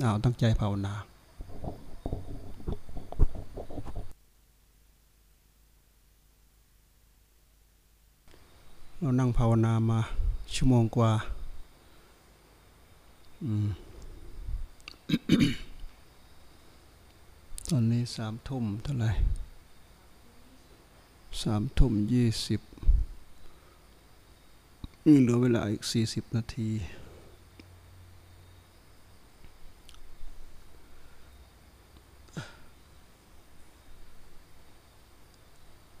เอาตั้งใจภาวนา เรานั่งภาวนามาชั่วโมงกว่าตอนนี้สามทุ่มเท่าไหร่สามทุ่มยี่สิบเหลือเวลาอีกสี่สิบนาที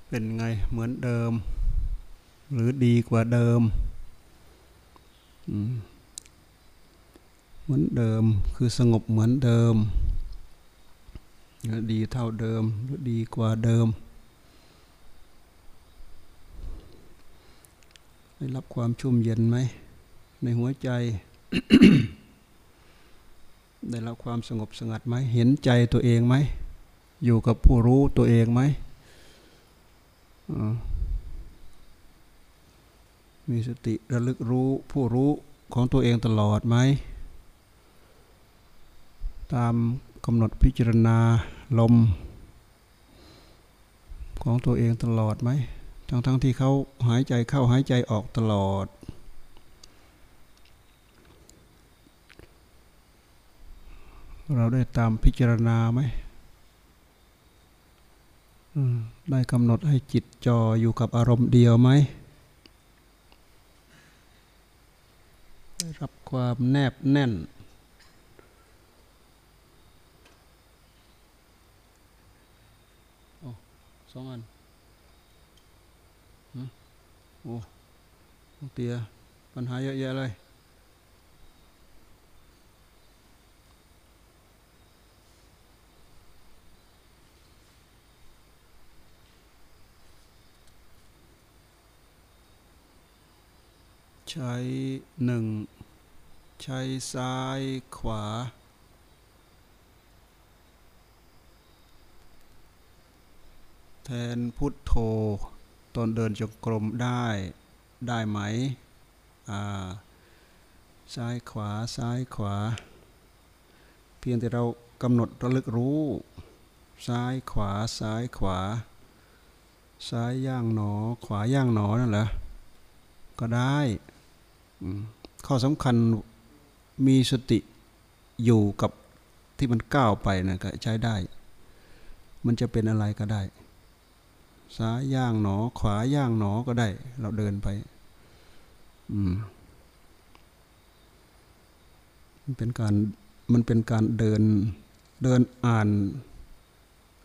เป็นไงเหมือนเดิม หรือดีกว่าเดิมเหมือนเดิมคือสงบเหมือนเดิมหรือดีเท่าเดิมหรือดีกว่าเดิม ได้รับความชุ่มเย็นไหม ในหัวใจ ได้รับความสงบสงัดไหม เห็นใจตัวเองไหม อยู่กับผู้รู้ตัวเองไหมอ่า มีสติระลึกรู้ผู้รู้ของตัวเองตลอดไหม ตามกำหนดพิจารณาลม ของตัวเองตลอดไหม ทั้งทั้งที่เขาหายใจเข้าหายใจออกตลอด เราได้ตามพิจารณาไหม ได้กำหนดให้จิตจออยู่กับอารมณ์เดียวไหม รับความแนบแน่น โอ้สองอันโอ้เตียปัญหาเยอะแยะเลยใช้หนึ่ง ใช้ซ้ายขวา แทนพุทโธตอนเดินจงกรมได้ได้ไหม ซ้ายขวาซ้ายขวา เพียงแต่เรากำหนดระลึกรู้ ซ้ายขวาซ้ายขวา ซ้ายย่างหนอ ขวาย่างหนอนั่นแหละก็ได้ ข้อสำคัญ มีสติอยู่กับที่มันก้าวไปนะก็ใช้ได้ มันจะเป็นอะไรก็ได้ ซ้ายย่างหนอ ขวาย่างหนอก็ได้ เราเดินไป อืมมันเป็นการมันเป็นการเดินเดินอ่าน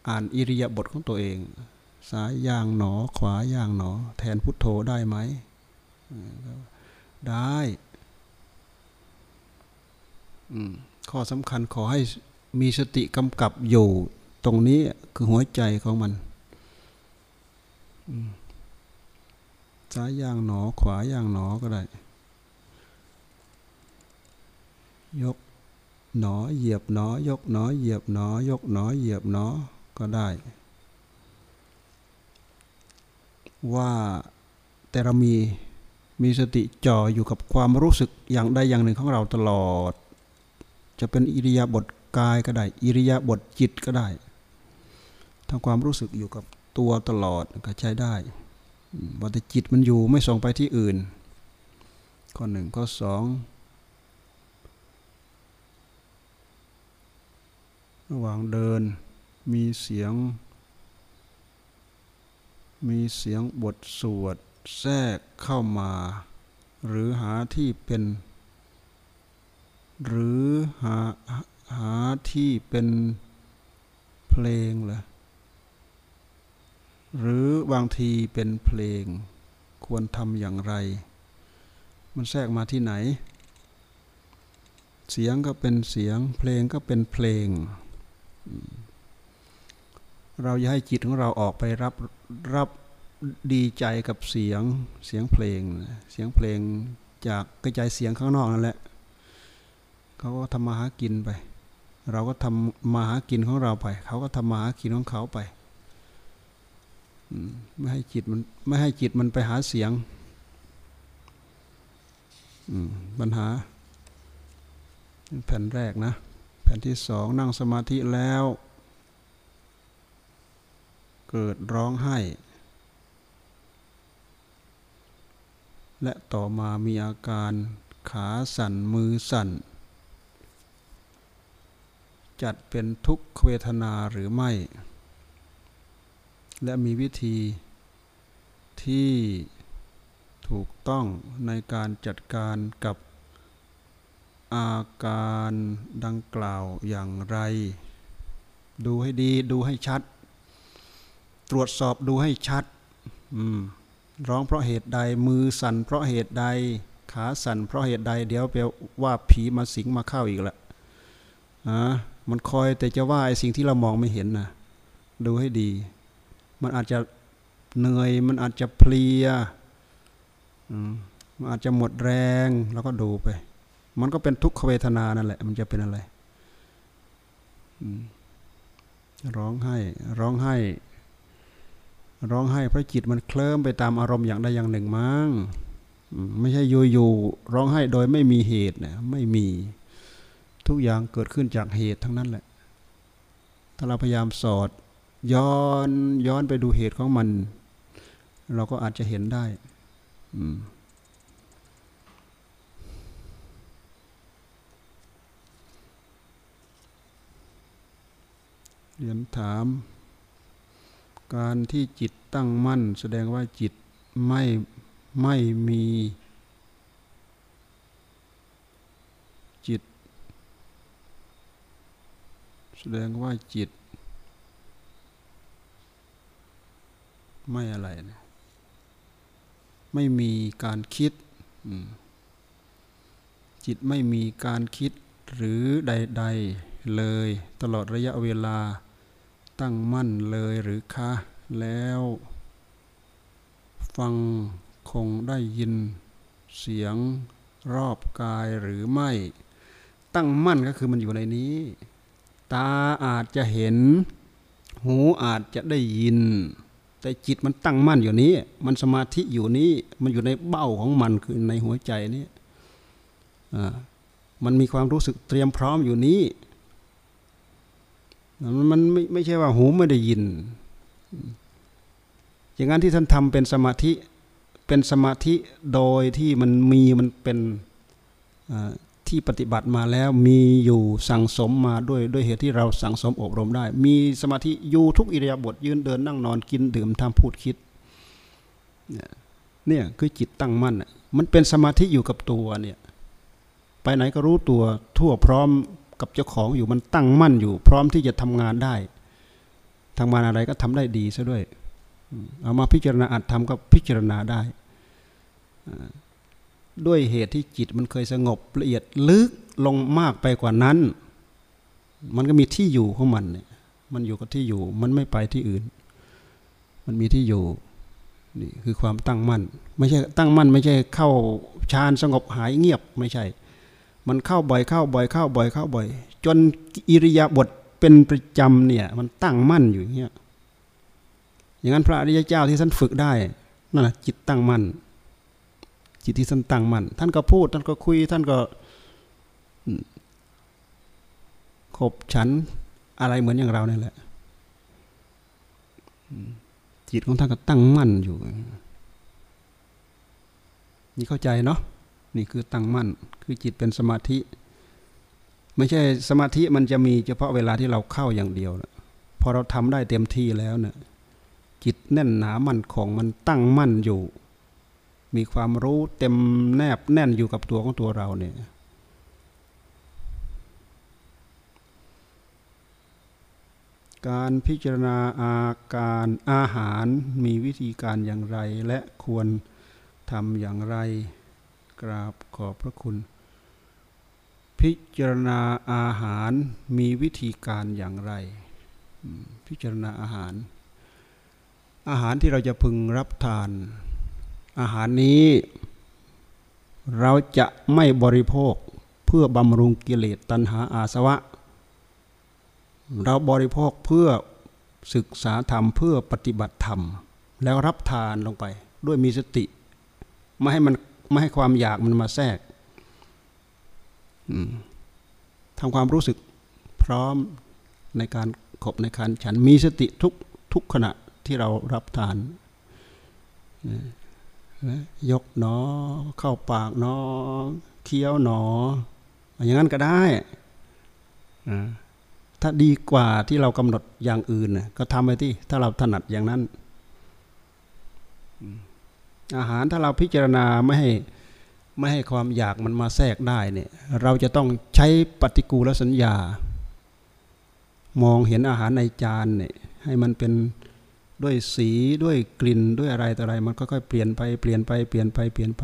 อ่านอิริยาบถของตัวเอง ซ้ายย่างหนอ ขวาย่างหนอ แทนพุทโธได้ไหมได้ ข้อสำคัญขอให้มีสติกำกับอยู่ ตรงนี้คือหัวใจของมันซ้ายย่างหนอขวาย่างหนอก็ได้ ยกหนอเหยียบหนอ ยกหนอเหยียบหนอ ยกหนอเหยียบหนอก็ได้ ว่าแต่เรามีมีสติจ่ออยู่กับความรู้สึกอย่างใดอย่างหนึ่งของเราตลอด จะเป็นอิริยาบถกายก็ได้ อิริยาบถจิตก็ได้ทำความรู้สึกอยู่กับตัวตลอดก็ใช้ได้ว่าแต่จิตมันอยู่ไม่ส่งไปที่อื่น ข้อหนึ่งข้อสองระหว่างเดินมีเสียง มีเสียงบทสวดแทรกเข้ามา หรือหาที่เป็น หรือหาหาที่เป็นเพลงเหรอหรือบางทีเป็นเพลง ควรทำอย่างไร มันแทรกมาที่ไหน เสียงก็เป็นเสียง เพลงก็เป็นเพลง เราอย่าให้จิตของเราออกไปรับรับดีใจกับเสียงเสียงเพลง เสียงเพลงจากกระจายเสียงข้างนอกนั่นแหละ เขาก็ทำมาหากินไป เราก็ทำมาหากินของเราไป เขาก็ทำมาหากินของเขาไปไม่ให้จิตมันไม่ให้จิตมันไปหาเสียงปัญหา แผ่นแรกนะ แผ่นที่สองนั่งสมาธิแล้ว เกิดร้องไห้ และต่อมามีอาการขาสั่นมือสั่น จัดเป็นทุกขเวทนาหรือไม่ และมีวิธีที่ถูกต้องในการจัดการกับอาการดังกล่าวอย่างไร ดูให้ดีดูให้ชัด ตรวจสอบดูให้ชัดร้องเพราะเหตุใดมือสั่นเพราะเหตุใด ขาสั่นเพราะเหตุใด เดี๋ยวไปว่าผีมาสิงมาเข้าอีกละอะ มันคอยแต่จะว่าไอ้สิ่งที่เรามองไม่เห็นนะดูให้ดี มันอาจจะเหนื่อยมันอาจจะเพลียมันอาจจะหมดแรงแล้วก็ดูไป มันก็เป็นทุกขเวทนานั่นแหละ มันจะเป็นอะไรร้องไห้ ร้องไห้ ร้องไห้เพราะจิตมันเคลิ้มไปตามอารมณ์อย่างใดอย่างหนึ่งมั้งไม่ใช่อยู่ๆร้องไห้โดยไม่มีเหตุนะไม่มี ทุกอย่างเกิดขึ้นจากเหตุทั้งนั้นแหละ ถ้าเราพยายามสอด ย้อนย้อนไปดูเหตุของมัน เราก็อาจจะเห็นได้เรียนถาม การที่จิตตั้งมั่น แสดงว่าจิตไม่ไม่มี จิต แสดงว่าจิต ไม่อะไรนะไม่มีการคิด จิตไม่มีการคิดหรือใด ๆ เลยตลอดระยะเวลาตั้งมั่นเลยหรือคะ แล้ว ฟังคงได้ยินเสียงรอบกายหรือไม่ ตั้งมั่นก็คือมันอยู่ในนี้ ตาอาจจะเห็น หูอาจจะได้ยิน แต่จิตมันตั้งมั่นอยู่นี้ มันสมาธิอยู่นี้ มันอยู่ในเบ้าของมันคือในหัวใจนี้มันมีความรู้สึกเตรียมพร้อมอยู่นี้มันไม่ไม่ใช่ว่าหูไม่ได้ยิน อย่างนั้นที่ท่านทำเป็นสมาธิเป็นสมาธิโดยที่มันมีมันเป็น ที่ปฏิบัติมาแล้วมีอยู่สั่งสมมาด้วยด้วยเหตุที่เราสั่งสมอบรมได้ มีสมาธิอยู่ทุกอิริยาบถยืนเดินนั่งนอนกินดื่มทำพูดคิดเนี่ยคือจิตตั้งมั่นมันเป็นสมาธิอยู่กับตัวเนี่ยไปไหนก็รู้ตัวทั่วพร้อมกับเจ้าของอยู่มันตั้งมั่นอยู่ พร้อมที่จะทำงานได้ทำงานอะไรก็ทำได้ดีซะด้วยเอามาพิจารณาอัดทำก็พิจารณาได้ ด้วยเหตุที่จิตมันเคยสงบละเอียดลึกลงมากไปกว่านั้น มันก็มีที่อยู่ของมันเนี่ยมันอยู่กับที่อยู่มันไม่ไปที่อื่น มันมีที่อยู่นี่คือความตั้งมั่น ไม่ใช่ตั้งมั่น ไม่ใช่เข้าฌานสงบหายเงียบไม่ใช่ มันเข้าบ่อยเข้าบ่อยเข้าบ่อยเข้าบ่อย จนอิริยาบถเป็นประจำเนี่ย มันตั้งมั่นอยู่อย่างเงี้ยอย่างนั้นพระอริยเจ้าที่ท่านฝึกได้นั่นแหละจิตตั้งมั่น จิตที่ท่านตั้งมั่นท่านก็พูด ท่านก็คุย ท่านก็ขบฉันอะไรเหมือนอย่างเราเนี่ยแหละจิตของท่านก็ตั้งมั่นอยู่ นี่เข้าใจเนาะนี่คือตั้งมั่น คือจิตเป็นสมาธิ ไม่ใช่สมาธิมันจะมีเฉพาะเวลาที่เราเข้าอย่างเดียวนะพอเราทำได้เต็มที่แล้วเนะี่ยจิตแน่นหนามั่นของมันตั้งมั่นอยู่ มีความรู้เต็มแนบแน่นอยู่กับตัวของตัวเราเนี่ยการพิจารณาอาการอาหารมีวิธีการอย่างไรและควรทำอย่างไรกราบขอบพระคุณ พิจารณาอาหารมีวิธีการอย่างไร พิจารณาอาหาร อาหารที่เราจะพึงรับทาน อาหารนี้เราจะไม่บริโภคเพื่อบำรุงกิเลสตัณหาอาสวะ เราบริโภคเพื่อศึกษาธรรมเพื่อปฏิบัติธรรม แล้วรับทานลงไปด้วยมีสติไม่ให้มันไม่ให้ความอยากมันมาแทรกทำความรู้สึกพร้อมในการขบในการฉันมีสติทุกทุกขณะที่เรารับทาน ยกหนอ เข้าปากหนอ เคี้ยวหนอ อย่างนั้นก็ได้ถ้าดีกว่าที่เรากำหนดอย่างอื่นก็ทำไปที่ถ้าเราถนัดอย่างนั้น อาหารถ้าเราพิจารณาไม่ให้ไม่ให้ความอยากมันมาแทรกได้เนี่ยเราจะต้องใช้ปฏิกูลสัญญา มองเห็นอาหารในจานเนี่ยให้มันเป็น ด้วยสีด้วยกลิ่นด้วยอะไรต่ออะไร มันก็ค่อยเปลี่ยนไปเปลี่ยนไปเปลี่ยนไปเปลี่ยนไป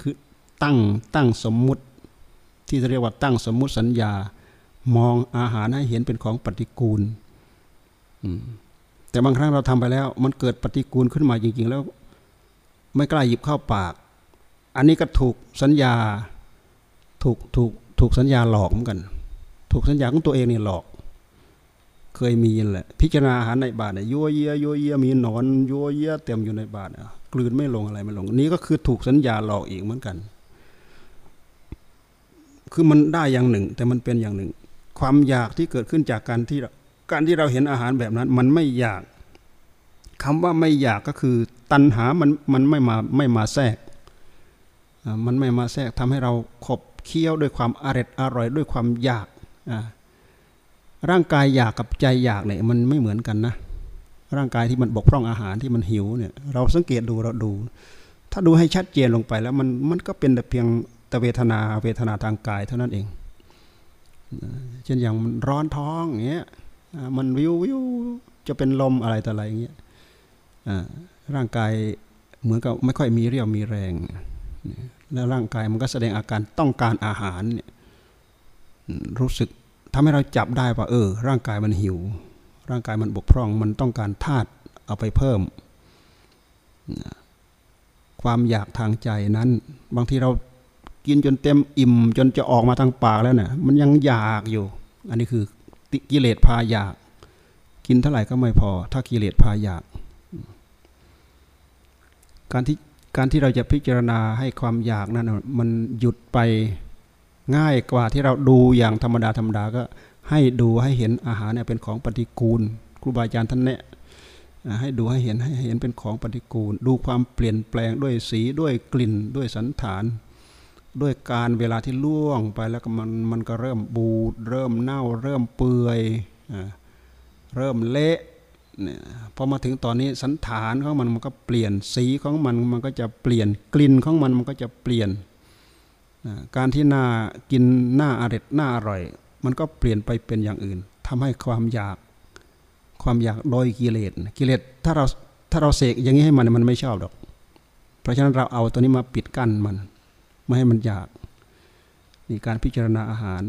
คือตั้งตั้งสมมุติ ที่เรียกว่าตั้งสมมุติสัญญา มองอาหารให้เห็นเป็นของปฏิกูลแต่บางครั้งเราทำไปแล้ว มันเกิดปฏิกูลขึ้นมาจริง ๆ แล้ว ไม่กล้าหยิบเข้าปาก อันนี้ก็ถูกสัญญา ถูกถูกถูกสัญญาหลอกเหมือนกัน ถูกสัญญาของตัวเองนี่หลอก เคยมีแหละ พิจารณาอาหารในบาทเนี่ยยัวเยียยัวเยียมีหนอนยัวเยียเต็มอยู่ในบาทกลืนไม่ลงอะไรไม่ลงนี้ก็คือถูกสัญญาหลอกอีกเหมือนกัน คือมันได้อย่างหนึ่ง แต่มันเป็นอย่างหนึ่ง ความอยากที่เกิดขึ้นจากการที่การที่เราเห็นอาหารแบบนั้น มันไม่อยากคำว่าไม่อยากก็คือ ตัณหามันมันไม่มาไม่มาแทรกมันไม่มาแทรกทำให้เราขบเคี้ยวด้วยความอร่อยอร่อยด้วยความอยากอ่า ร่างกายอยากกับใจอยากเนี่ยมันไม่เหมือนกันนะ ร่างกายที่มันบกพร่องอาหารที่มันหิวเนี่ย เราสังเกตดูเราดู ถ้าดูให้ชัดเจนลงไปแล้วมันมันก็เป็นแต่เพียงแต่เวทนาเวทนาทางกายเท่านั้นเองเช่นอย่างมันร้อนท้องอย่างเงี้ยมันวิววิวจะเป็นลมอะไรต่ออะไรอย่างเงี้ยร่างกายเหมือนกับไม่ค่อยมีเรี่ยวมีแรง แล้วร่างกายมันก็แสดงอาการต้องการอาหารเนี่ยรู้สึก ทำให้เราจับได้ว่าเออ ร่างกายมันหิว ร่างกายมันบกพร่อง มันต้องการธาตุเอาไปเพิ่ม ความอยากทางใจนั้น บางทีเรากินจนเต็มอิ่ม จนจะออกมาทางปากแล้วเนะี่ยมันยังอยากอยู่ อันนี้คือกิเลสพาอยาก กินเท่าไหร่ก็ไม่พอ ถ้ากิเลสพาอยาก การที่การที่เราจะพิจารณาให้ความอยากนั้นมันหยุดไป ง่ายกว่าที่เราดูอย่างธรรมดาธรรมดาก็ให้ดูให้เห็นอาหารเนี่ยเป็นของปฏิกูล ครูบาอาจารย์ท่านแนะให้ดูให้เห็นให้เห็นเป็นของปฏิกูล ดูความเปลี่ยนแปลงด้วยสีด้วยกลิ่นด้วยสันฐาน ด้วยการเวลาที่ล่วงไปแล้วมันมันก็เริ่มบูดเริ่มเน่า เริ่มเปื่อยเริ่มเละเนี่ยพอมาถึงตอนนี้สันฐานของมันมันก็เปลี่ยนสีของมันมันก็จะเปลี่ยนกลิ่นของมันมันก็จะเปลี่ยน การที่หน้ากินหน้าอร่อยหน้าอร่อย มันก็เปลี่ยนไปเป็นอย่างอื่นทำให้ความอยากความอยากโดยกิเลสกิเลสถ้าเราถ้าเราเสกอย่างนี้ให้มันมันไม่ชอบหรอก เพราะฉะนั้นเราเอาตัวนี้มาปิดกั้นมันไม่ให้มันอยากนี่การพิจารณาอาหาร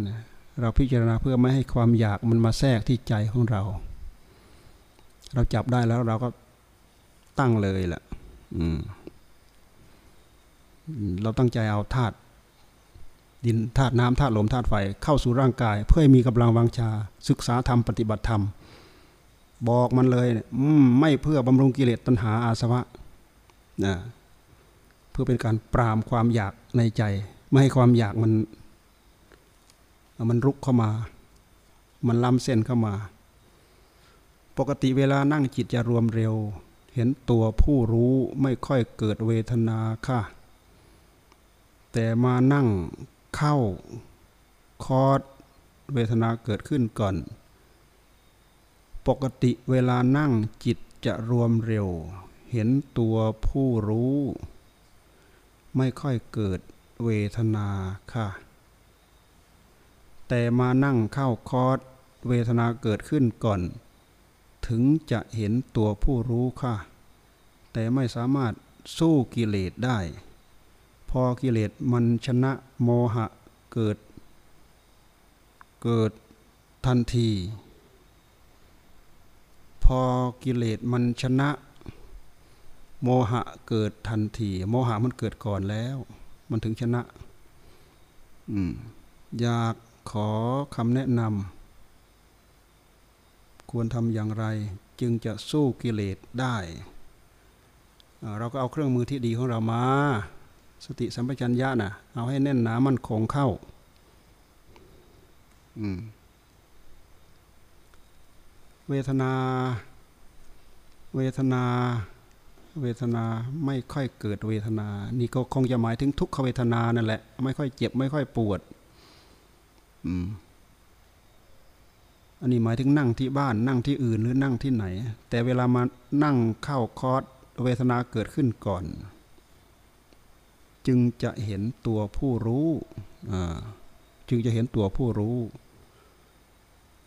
เราพิจารณาเพื่อไม่ให้ความอยากมันมาแทรกที่ใจของเรา เราจับได้แล้วเราก็ตั้งเลยแหละเราตั้งใจเอาธาตุ ดินธาตุน้ำธาตุลมธาตุไฟเข้าสู่ร่างกาย เพื่อให้มีกำลังวังชา ศึกษาธรรมปฏิบัติธรรม บอกมันเลยไม่เพื่อบำรุงกิเลสตัณหาอาสวะนะเพื่อเป็นการปรามความอยากในใจ ไม่ให้ความอยากมัน มันรุกเข้ามา มันล้ำเส้นเข้ามา ปกติเวลานั่งจิตจะรวมเร็ว เห็นตัวผู้รู้ไม่ค่อยเกิดเวทนาค่ะแต่มานั่ง เข้าคอร์สเวทนาเกิดขึ้นก่อน ปกติเวลานั่งจิตจะรวมเร็ว เห็นตัวผู้รู้ ไม่ค่อยเกิดเวทนาค่ะ แต่มานั่งเข้าคอร์สเวทนาเกิดขึ้นก่อน ถึงจะเห็นตัวผู้รู้ค่ะ แต่ไม่สามารถสู้กิเลสได้ อกิเลสมันชนะโมหะเกิด เกิดทันที พอกิเลสมันชนะ โมหะเกิดทันที โมหะมันเกิดก่อนแล้ว มันถึงชนะอืมอยากขอคำแนะนำควรทำอย่างไร จึงจะสู้กิเลสได้ เราก็เอาเครื่องมือที่ดีของเรามา สติสัมปชัญญะนะ่ะ เอาให้แน่นหนามันคงเข้าเวทนา เวทนา เวทนาไม่ค่อยเกิดเวทนา นี่ก็คงจะหมายถึงทุกขเวทนานั่นแหละ ไม่ค่อยเจ็บไม่ค่อยปวด อืม อันนี้หมายถึงนั่งที่บ้านนั่งที่อื่นหรือนั่งที่ไหน แต่เวลามานั่งเข้าคอร์สเวทนาเกิดขึ้นก่อน จึงจะเห็นตัวผู้รู้จึงจะเห็นตัวผู้รู้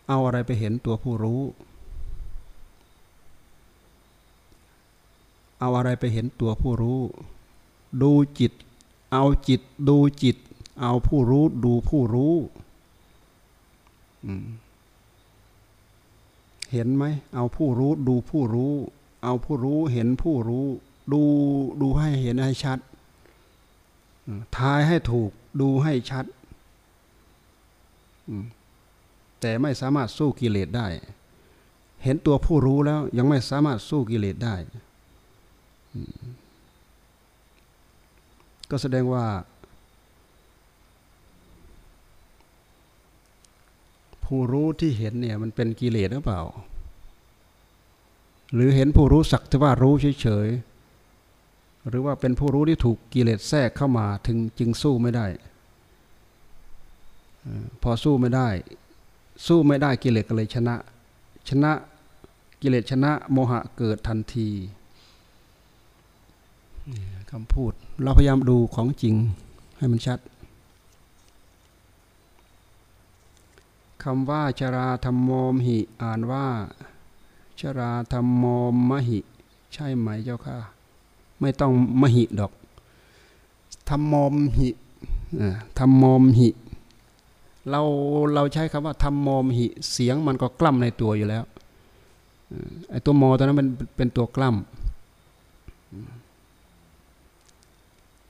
เอาอะไรไปเห็นตัวผู้รู้ เอาอะไรไปเห็นตัวผู้รู้ ดูจิต เอาจิตดูจิต เอาผู้รู้ดูผู้รู้ เห็นไหม เอาผู้รู้ดูผู้รู้ เอาผู้รู้เห็นผู้รู้ ดูดูให้เห็นให้ชัด ทายให้ถูกดูให้ชัด แต่ไม่สามารถสู้กิเลสได้ เห็นตัวผู้รู้แล้วยังไม่สามารถสู้กิเลสได้ ก็แสดงว่า ผู้รู้ที่เห็นเนี่ยมันเป็นกิเลสหรือเปล่า หรือเห็นผู้รู้สักแต่ว่ารู้เฉย หรือว่าเป็นผู้รู้ที่ถูกกิเลสแทรกเข้ามาถึงจึงสู้ไม่ได้ พอสู้ไม่ได้ สู้ไม่ได้กิเลสก็เลยชนะ ชนะกิเลสชนะโมหะเกิดทันทีคำพูดเราพยายามดูของจริงให้มันชัดคำว่าชราธรรมโมมหิ อ่านว่า ชราธรรมโมมหิ ใช่ไหมเจ้าค่ะ ไม่ต้องมหิดอกทำมอมหิทำมอมหิเราเราใช้คำว่าทำมอมหิเสียงมันก็กล้ำในตัวอยู่แล้วไอ้ตัวมอตัวนั้นมันเป็นตัวกล้ำ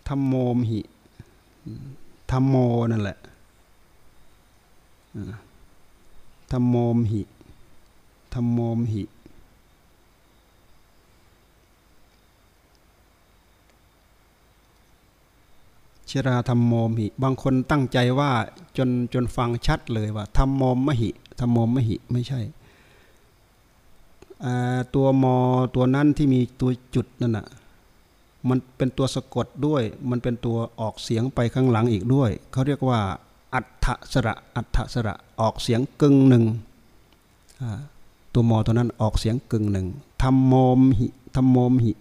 ทำโมมหิทำโมนั่นแหละทำโมมหิทำโมมหิ ชราธรรมโมหิ บางคนตั้งใจว่าจนจนฟังชัดเลยว่าธรรมโมมหิธรรมโมมหิไม่ใช่ ตัวมอตัวนั้นที่มีตัวจุดนั่นน่ะมันเป็นตัวสะกดด้วย มันเป็นตัวออกเสียงไปข้างหลังอีกด้วย เขาเรียกว่า อัฏฐสระ อัฏฐสระ ออกเสียงกึ่งหนึ่ง ตัวมอตัวนั้นออกเสียงกึ่งหนึ่งธรรมโมมหิธรรมโมมหิ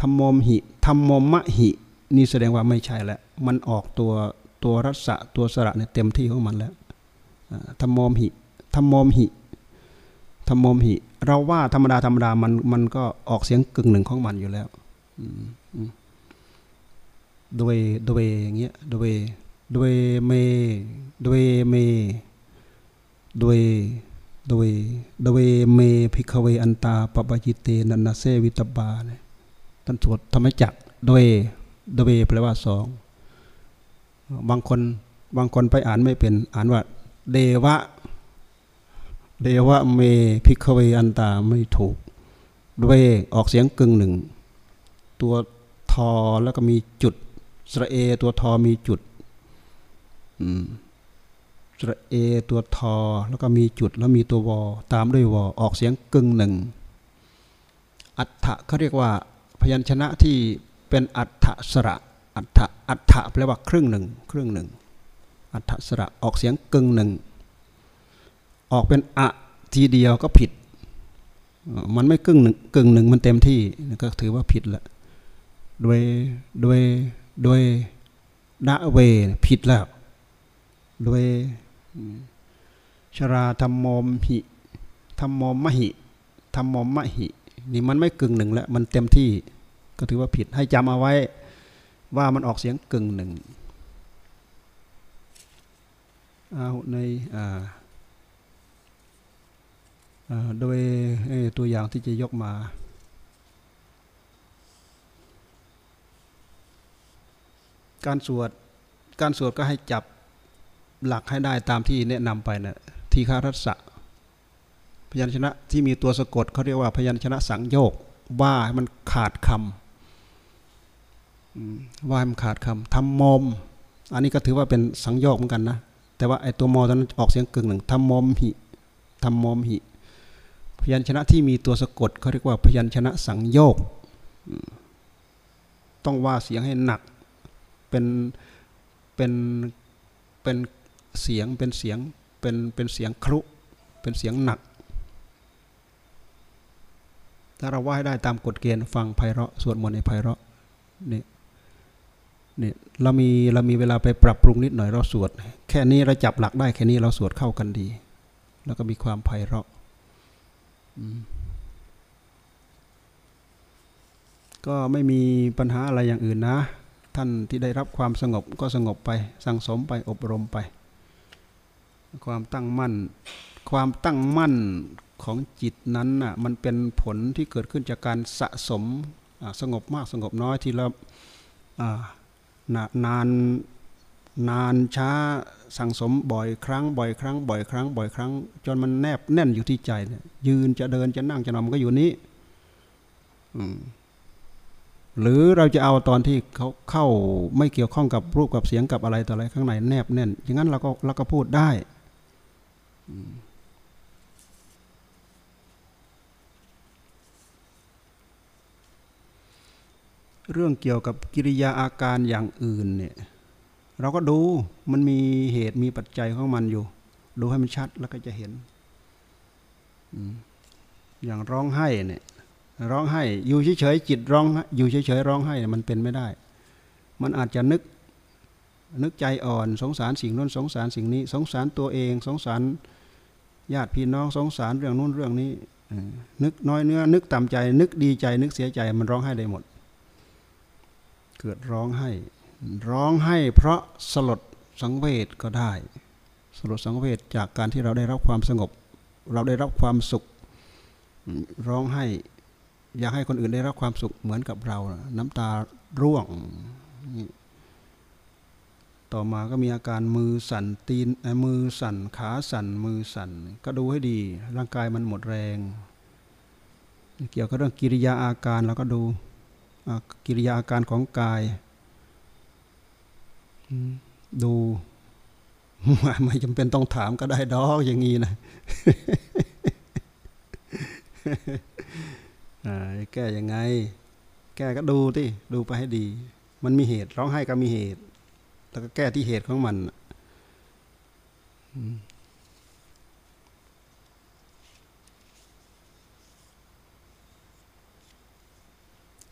ธรรมโมมหิธรรมโมมะหิ นี่แสดงว่าไม่ใช่แล้ว มันออกตัวตัวรัศะตัวสระเนี่ยเต็มที่ของมันแล้วธรรมโมหิธรรมโมหิธรรมโมหิ เราว่าธรรมดาธรรมดามันมันก็ออกเสียงกึ่งหนึ่งของมันอยู่แล้วดวยดวยอย่างเงี้ยดวยดวยเมดวยเมดวยดวยดวยเมพิกเวอันตาปปจิเตนันนาเซวิตบาเนี่ยท่านสวดทำให้จักดว ยดวแปลว่าสองบางคนบางคนไปอ่านไม่เป็น อ่านว่า เดวะ เดวะเมพิกเวอันตาไม่ถูกด้วออกเสียงกึ่งหนึ่ง ตัวทอแล้วก็มีจุดสระเอตัวทอมีจุดสระเอตัวทอแล้วก็มีจุดแล้วมีตัววอตามด้วยวอออกเสียงกึ่งหนึ่งอัฏฐะเขาเรียกว่าพยัญชนะที่ เป็นอัฏฐสระอัฏฐอัฏฐแปลว่าครึ่งหนึ่งครึ่งหนึ่งอัฏฐสระออกเสียงกึ่งหนึ่งออกเป็นอะทีเดียวก็ผิด มันไม่กึ่งหนึ่งกึ่งหนึ่งมันเต็มที่ก็ถือว่าผิดล้วด้วยด้วยด้วยดะเวผิดแล้วด้วยชราธรรมโมมหิธรรมโมมหิธรรมโมมมหินี่มันไม่กึ่งหนึ่งแล้วมันเต็มที่ ก็ถือว่าผิดให้จำเอาไว้ว่ามันออกเสียงกึ่งหนึ่งเอาในโดยตัวอย่างที่จะยกมาการสวด การสวดก็ให้จับหลักให้ได้ตามที่แนะนำไปนะทีฆารัสะพยัญชนะที่มีตัวสะกดเขาเรียกว่าพยัญชนะสังโยกว่าให้มันขาดคำ ว่าให้มันขาดคำทำมอม อันนี้ก็ถือว่าเป็นสังโยกเหมือนกันนะ แต่ว่าไอ้ตัวมอตอนนั้นออกเสียงกึ่งหนึ่งทำมอมหิทำมอมหิพยัญชนะที่มีตัวสะกดเขาเรียกว่าพยัญชนะสังโยก ต้องว่าเสียงให้หนัก เป็นเป็นเป็นเสียงเป็นเสียงเป็นเป็นเสียงครุ เป็นเสียงหนัก ถ้าเราว่าให้ได้ตามกฎเกณฑ์ฟังไพเราะสวดมนต์ในไพเราะนี่ นี่เรามีเรามีเวลาไปปรับปรุงนิดหน่อยเราสวด แค่นี้เราจับหลักได้แค่นี้เราสวดเข้ากันดี แล้วก็มีความไพเราะก็ไม่มีปัญหาอะไรอย่างอื่นนะ ท่านที่ได้รับความสงบก็สงบไป สังสมไปอบรมไป ความตั้งมั่น ความตั้งมั่นของจิตนั้นน่ะมันเป็นผลที่เกิดขึ้นจากการสะสมสงบมากสงบน้อยที่เรา นานนานช้าสั่งสมบ่อยครั้งบ่อยครั้งบ่อยครั้งบ่อยครั้ง จนมันแนบแน่นอยู่ที่ใจยืนจะเดินจะนั่งจะนอนมันก็อยู่นี้หรือเราจะเอาตอนที่เขาเข้าไม่เกี่ยวข้องกับรูปกับเสียงกับอะไรต่ออะไรข้างในแนบแน่น อย่างนั้นเราก็เราก็พูดได้ เรื่องเกี่ยวกับกิริยาอาการอย่างอื่นเนี่ยเราก็ดูมันมีเหตุมีปัจจัยของมันอยู่ ดูให้มันชัดแล้วก็จะเห็นอย่างร้องไห้เนี่ยร้องไห้ อยู่เฉยๆจิตร้อง อยู่เฉยๆร้องไห้มันเป็นไม่ได้ มันอาจจะนึกนึกใจอ่อนสงสารสิ่งนู้นสงสารสิ่งนี้ สงสารตัวเอง สงสารญาติพี่น้องสงสารเรื่องนู้นเรื่องนี้นึกน้อยเนื้อ นึกต่ำใจ นึกดีใจ นึกเสียใจมันร้องไห้ได้หมด เกิดร้องไห้ ร้องไห้เพราะสลดสังเวชก็ได้ สลดสังเวชจากการที่เราได้รับความสงบ เราได้รับความสุข ร้องไห้ อยากให้คนอื่นได้รับความสุขเหมือนกับเรา น้ำตาร่วง ต่อมาก็มีอาการมือสั่นตีนมือสั่นขาสั่นมือสั่น ก็ดูให้ดี ร่างกายมันหมดแรง เกี่ยวกับเรื่องกิริยาอาการเราก็ดู กิริยาอาการของกายดูไม่จำเป็นต้องถามก็ได้ดอกอย่างนี้นะแก้ยังไง แก้ก็ดูที่ดูไปให้ดี มันมีเหตุร้องไห้ก็มีเหตุ แล้วก็แก้ที่เหตุของมัน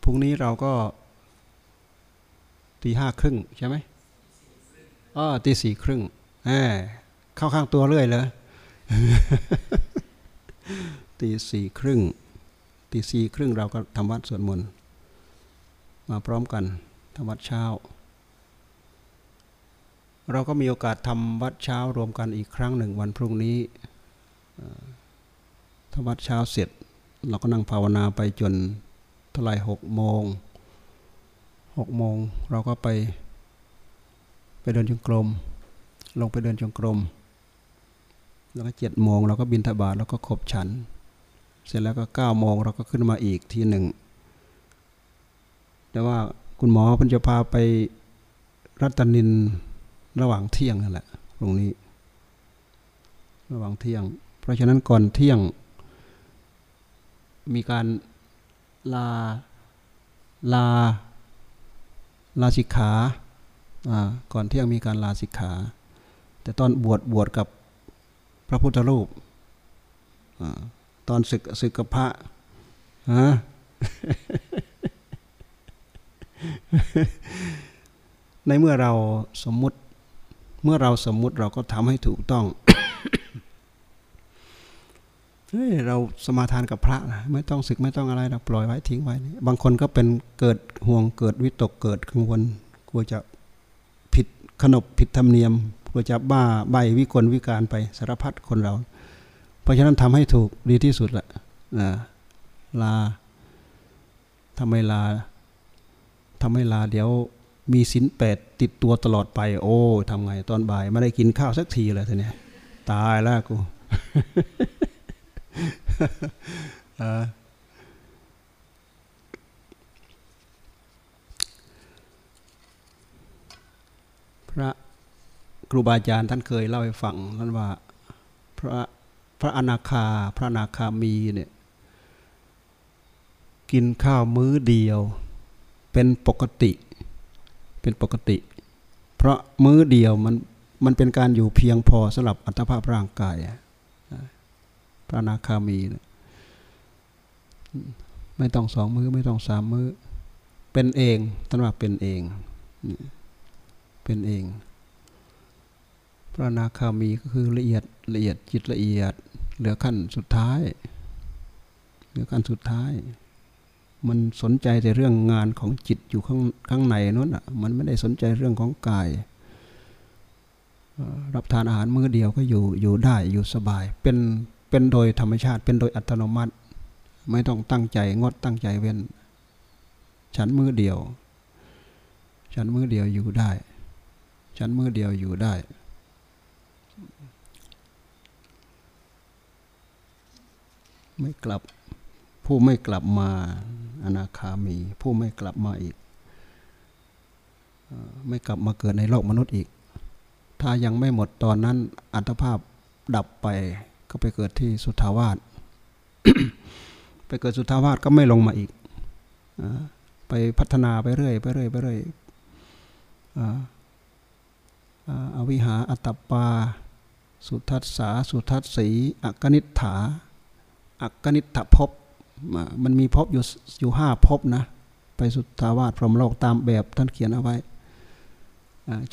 พรุ่งนี้เราก็ตีห้าครึ่งใช่ไหมอ๋อตีสี่ครึ่งแหมเข้าข้างตัวเรื่อยเลยตีสี่ครึ่งตีสี่ครึ่งเราก็ทำวัดสวดมนต์มาพร้อมกันทำวัดเช้า เราก็มีโอกาสทำวัดเช้ารวมกันอีกครั้งหนึ่งวันพรุ่งนี้ทำวัดเช้าเสร็จ เราก็นั่งภาวนาไปจน เท่าไรหกโมงหกโมงเราก็ไป ไปเดินจงกรม ลงไปเดินจงกรม แล้วก็เจ็ดโมงเราก็บินทบาทแล้วก็ขบฉัน เสร็จแล้วก็เก้าโมงเราก็ขึ้นมาอีกทีหนึ่ง แต่ว่าคุณหมอพันจะพาไปรัตนินระหว่างเที่ยงนั่นแหละตรงนี้ ระหว่างเที่ยง เพราะฉะนั้นก่อนเที่ยง มีการ ลา ลา ลาสิกขาก่อนเที่ยงมีการลาสิกขา แต่ตอนบวชบวชกับพระพุทธรูปตอนศึกศึกกับพระฮะในเมื่อเราสมมุติเมื่อเราสมมุติเราก็ทำให้ถูกต้อง เฮ้ยเราสมาทานกับพระนะไม่ต้องศึกไม่ต้องอะไรเราปล่อยไว้ทิ้งไว้ บางคนก็เป็นเกิดห่วงเกิดวิตกเกิดกังวลกลัวจะผิดขนบผิดธรรมเนียมกลัวจะบ้าใบวิกลวิการไปสารพัดคนเรา เพราะฉะนั้นทำให้ถูกดีที่สุดแหละนะลาทำไมลาทำให้ลาเดี๋ยวมีสินแปดติดตัวตลอดไป โอ้ทำไงตอนบ่ายไม่ได้กินข้าวสักทีเลยทีนี้ตายแล้วกู พระครูบาอาจารย์ท่านเคยเล่าให้ฟังท่านว่าพระพระอนาคาพระอนาคามีเนี่ยกินข้าวมื้อเดียว เป็นปกติ เป็นปกติ เพราะมื้อเดียวมันมันเป็นการอยู่เพียงพอสำหรับอัตภาพร่างกาย ระอนาคามีไม่ต้องสองมือ้อไม่ต้องสามมือ้อ เป็นเองท่านว่าเป็นเอง เป็นเอง พระนาคามีก็คือละเอียดละเอียดจิตละเอียด เหลือขั้นสุดท้าย เหลือขั้นสุดท้าย มันสนใจแต่เรื่องงานของจิตอยู่ข้างข้างในนั้นอะ มันไม่ได้สนใจเรื่องของกายรับทานอาหารมื้อเดียวก็อยู่อยู่ได้อยู่สบาย เป็น เป็นโดยธรรมชาติ เป็นโดยอัตโนมัติ ไม่ต้องตั้งใจงดตั้งใจเว้น ฉันมือเดียว ฉันมือเดียวอยู่ได้ ฉันมือเดียวอยู่ได้ ไม่กลับ ผู้ไม่กลับมาอนาคามี ผู้ไม่กลับมาอีก ไม่กลับมาเกิดในโลกมนุษย์อีก ถ้ายังไม่หมดตอนนั้นอัตภาพดับไป ก็ไปเกิดที่สุทาวาสไปเกิดสุทาวาสก็ไม่ลงมาอีกอไปพัฒนาไปเรื่อยไปเรื่อยไปเรื่อยอวิหาอัตปา สุทัศสาสุทัศสีอักนิฐฐาอักนิฐภพมันมีภพอยู่อยู่ห้าภพนะ ไปสุทาวาสพรหมโลกตามแบบท่านเขียนเอาไว้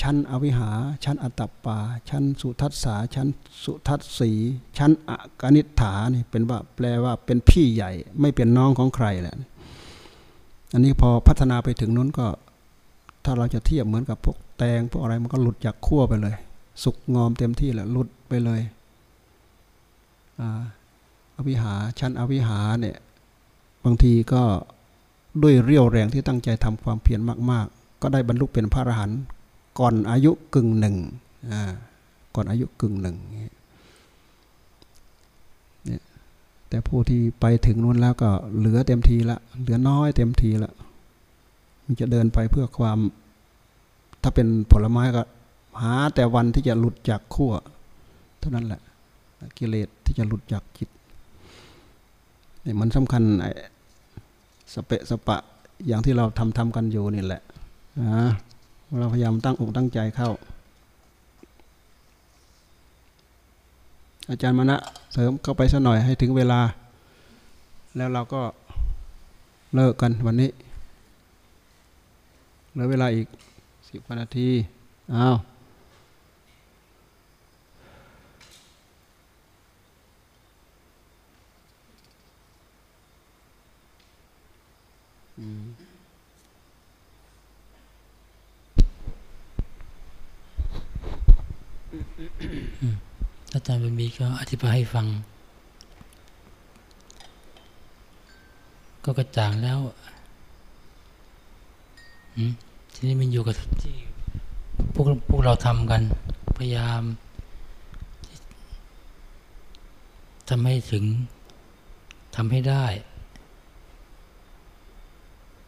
ชั้นอวิหา ชั้นอัตตปา ชั้นสุทัศสาชั้นสุทัศสี ชั้นอกนิฐานี่เป็นว่าแปลว่าเป็นพี่ใหญ่ ไม่เป็นน้องของใครแหละอันนี้พอพัฒนาไปถึงนู้นก็ ถ้าเราจะเทียบเหมือนกับพวกแตงพวกอะไรมันก็หลุดจากขั้วไปเลย สุกงอมเต็มที่แหละหลุดไปเลยอวิหาชั้นอวิหาเนี่ยบางทีก็ด้วยเรี่ยวแรงที่ตั้งใจทำความเพียรมาก ๆ ก็ได้บรรลุเป็นพระอรหันต์ ก่อนอายุกึ่งหนึ่งก่อนอายุกึ่งหนึ่งแต่ผู้ที่ไปถึงนู้นแล้วก็เหลือเต็มทีละ เหลือน้อยเต็มทีละมันจะเดินไปเพื่อความ ถ้าเป็นผลไม้ก็หาแต่วันที่จะหลุดจากขั้วเท่านั้นแหละ กิเลสที่จะหลุดจากจิตนี่มันสำคัญสเปะสปะอย่างที่เราทำทำกันอยู่นี่แหละนะ เราพยายามตั้งอกตั้งใจเข้า อาจารย์มณะเสริมเข้าไปสักหน่อยให้ถึงเวลา แล้วเราก็เลิกกันวันนี้เหลือเวลาอีกสิบนาทีอ้าวอ อาจารย์บุญมีก็อธิบายให้ฟัง ก็กระจ่างแล้วทีนี้มันอยู่กับที่พวกพวกเราทำกัน พยายามทำให้ถึงทำให้ได้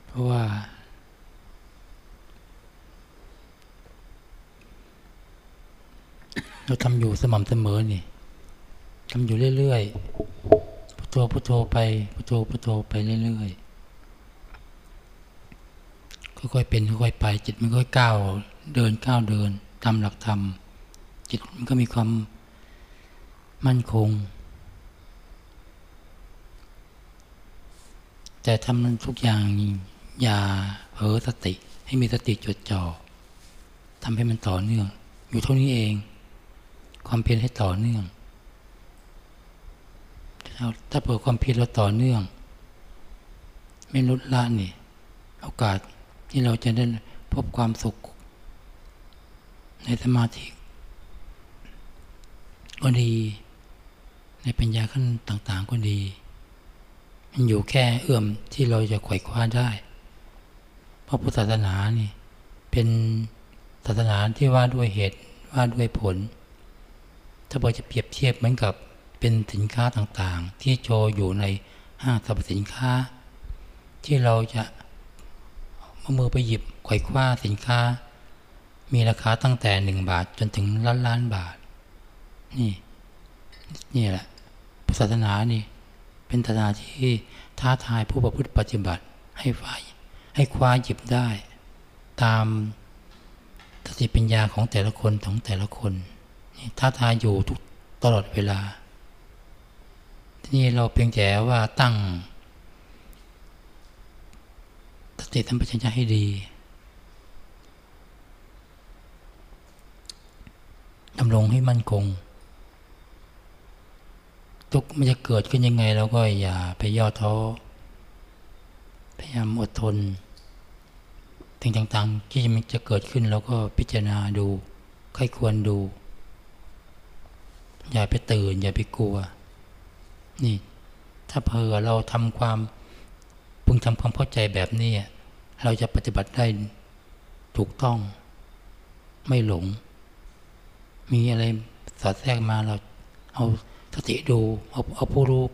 เพราะว่า เราทำอยู่สม่ำเสมอนี่ทำอยู่เรื่อยๆพุทโธพุทโธไปพุทโธพุทโธไปเรื่อยๆค่อยๆเป็นค่อยๆไป จิตมันค่อยก้าวเดินก้าวเดินตามหลักธรรม จิตมันก็มีความมั่นคง แต่ทำนั้นทุกอย่างอย่าเผลอสติ ให้มีสติจดจ่อทำให้มันต่อเนื่อง อยู่เท่านี้เอง ความเพียรให้ต่อเนื่อง ถ้าเปิดความเพียรเราต่อเนื่อง ไม่ลดละนี่โอกาสที่เราจะได้พบความสุข ในสมาธิก็ดี ในปัญญาขั้นต่าง ๆ ก็ดี มันอยู่แค่เอื้อมที่เราจะไขว่คว้าได้ เพราะพุทธศาสนานี่เป็นศาสนาที่ว่าด้วยเหตุว่าด้วยผล ถ้าเราจะเปรียบเทียบเหมือนกับเป็นสินค้าต่างๆ ที่โชว์อยู่ในห้างสรรพสินค้า ที่เราจะมามือไปหยิบไขว่คว้าสินค้า มีราคาตั้งแต่หนึ่งบาทจนถึงล้านล้านบาท นี่นี่แหละศาสนานี่ เป็นศาสนาที่ท้าทายผู้ประพฤติปฏิบัติให้ฝ่ายให้คว้าหยิบได้ ตามสติปัญญาของแต่ละคนของแต่ละคน ท้าทายอยู่ทุกตลอดเวลา ทีนี้เราเพียงแต่ว่าตั้งสติธรรมปัญญาให้ดีดำรงให้มั่นคง ทุกมันจะเกิดขึ้นยังไงเราก็อย่าไปย่อท้อพยายามอดทนสิ่งต่างๆที่มันจะเกิดขึ้นเราก็พิจารณาดูใครควรดู อย่าไปตื่น อย่าไปกลัว นี่ ถ้าเพอเราทำความพึงทำความเข้าใจแบบนี้เราจะปฏิบัติได้ถูกต้อง ไม่หลง มีอะไรสอดแทรกมาเราเอาสติดู เอาเอาผู้รู้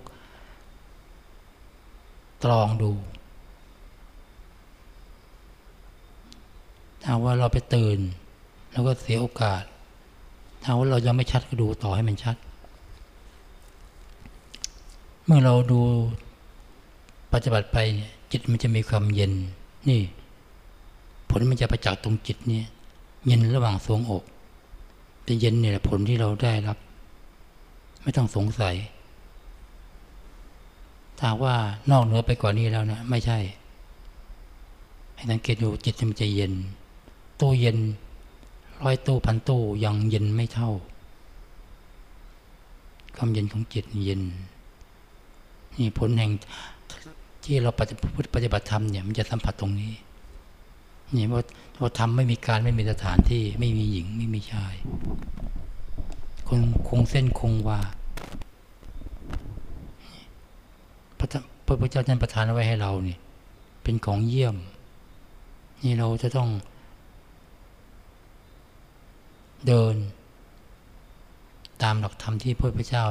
ตรองดูถ้าว่าเราไปตื่นเราก็เสียโอกาส ถ้าว่าเรายังไม่ชัดก็ดูต่อให้มันชัด เมื่อเราดูปฏิบัติไปจิตมันจะมีความเย็น นี่ ผลมันจะประจักษ์ตรงจิตเนี่ยเย็นระหว่างสวงอกแต่เย็นเนี่ยผลที่เราได้รับ ไม่ต้องสงสัยถ้าว่านอกเหนือไปกว่านี้แล้วนะไม่ใช่ ให้สังเกตดูจิตมันจะเย็น ตัวเย็น ร้อยตู้พันตู้ยังเย็นไม่เท่า ความเย็นของจิตเย็น นี่ผลแห่งที่เราปฏิบัติธรรมเนี่ยมันจะสัมผัสตรงนี้ นี่ว่าเราทำไม่มีการไม่มีสถานที่ไม่มีหญิงไม่มีชาย คงคงเส้นคงวาพระพระพุทธเจ้าท่านประทานไว้ให้เรานี่เป็นของเยี่ยม นี่เราจะต้อง เดิน ตามหลักธรรมที่พระพุทธเจ้า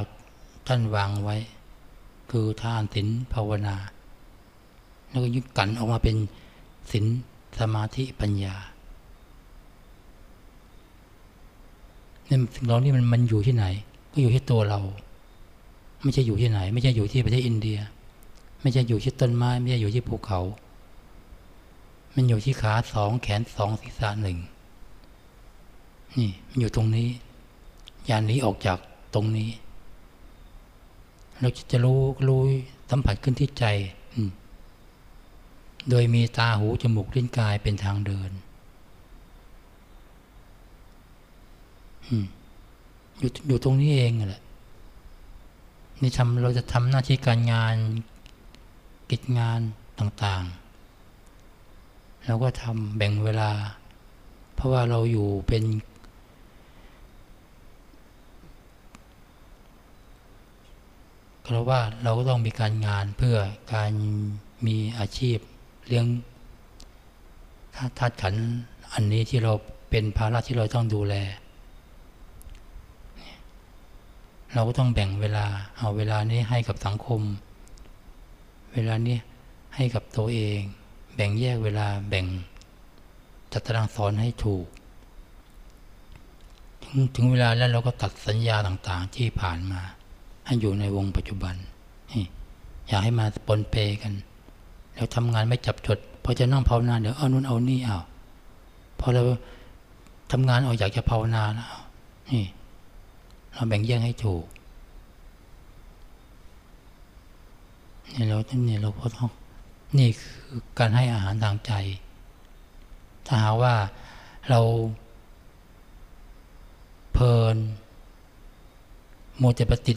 ท่านวางไว้ คือทานศีลภาวนา แล้วก็ยึดกันออกมาเป็นศีลสมาธิปัญญาเนี่ยสิ่งเหล่านี้มันมันอยู่ที่ไหน ก็อยู่ที่ตัวเรา ไม่ใช่อยู่ที่ไหน ไม่ใช่อยู่ที่ประเทศอินเดีย ไม่ใช่อยู่ที่ต้นไม้ ไม่ใช่อยู่ที่ภูเขา มันอยู่ที่ขาสองแขนสองศีรษะหนึ่ง นี่มันอยู่ตรงนี้อย่าหนีออกจากตรงนี้ เราจะรู้รู้สัมผัสขึ้นที่ใจ โดยมีตาหูจมูกลิ้นกายเป็นทางเดิน อยู่อยู่ตรงนี้เองแหละนี่ทำเราจะทำหน้าที่การงานกิจงานต่างๆ เราก็ทำแบ่งเวลา เพราะว่าเราอยู่เป็น เพราะว่าเราก็ต้องมีการงานเพื่อการมีอาชีพเลี้ยงธาตุขันอันนี้ที่เราเป็นภาระที่เราต้องดูแล เราก็ต้องแบ่งเวลาเอาเวลานี้ให้กับสังคม เวลานี้ให้กับตัวเอง แบ่งแยกเวลาแบ่งจัดตารางสอนให้ถูก ถึงเวลาแล้วเราก็ตัดสัญญาต่างๆที่ผ่านมา ให้อยู่ในวงปัจจุบัน อยากให้มาปนเปกัน แล้วทำงานไม่จับจดพอจะนั่งภาวนาเดี๋ยวเอานู่นเอานี่เอาพอเราทำงานออกอยากจะภาวนาแล้วนี่ เราแบ่งแยกให้ถูกนี่เราเนี่ยเราก็ต้องนี่คือการให้อาหารทางใจ ถ้าหาว่าเราเพลินโมจะปฏิ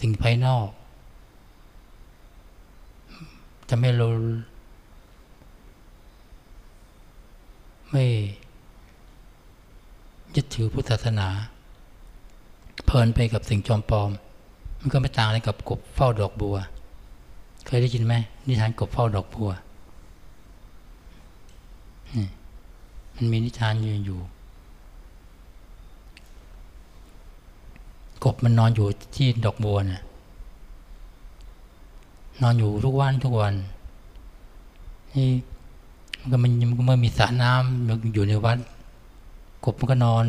สิ่งภายนอก จะไม่เราไม่ยึดถือพุทธศาสนา เพลินไปกับสิ่งจอมปลอม มันก็ไม่ต่างอะไรกับกบเฝ้าดอกบัว เคยได้ยินไหมนิทานกบเฝ้าดอกบัวมันมีนิทานอยู่อยู่ บมันนอนอยู่ที่ดอกบัวนะ่ะนอนอยู่ทุกวันทุกวันนี่มันก็มันเมื่อมีสระน้ำอยู่ในวัด กบมันก็นอน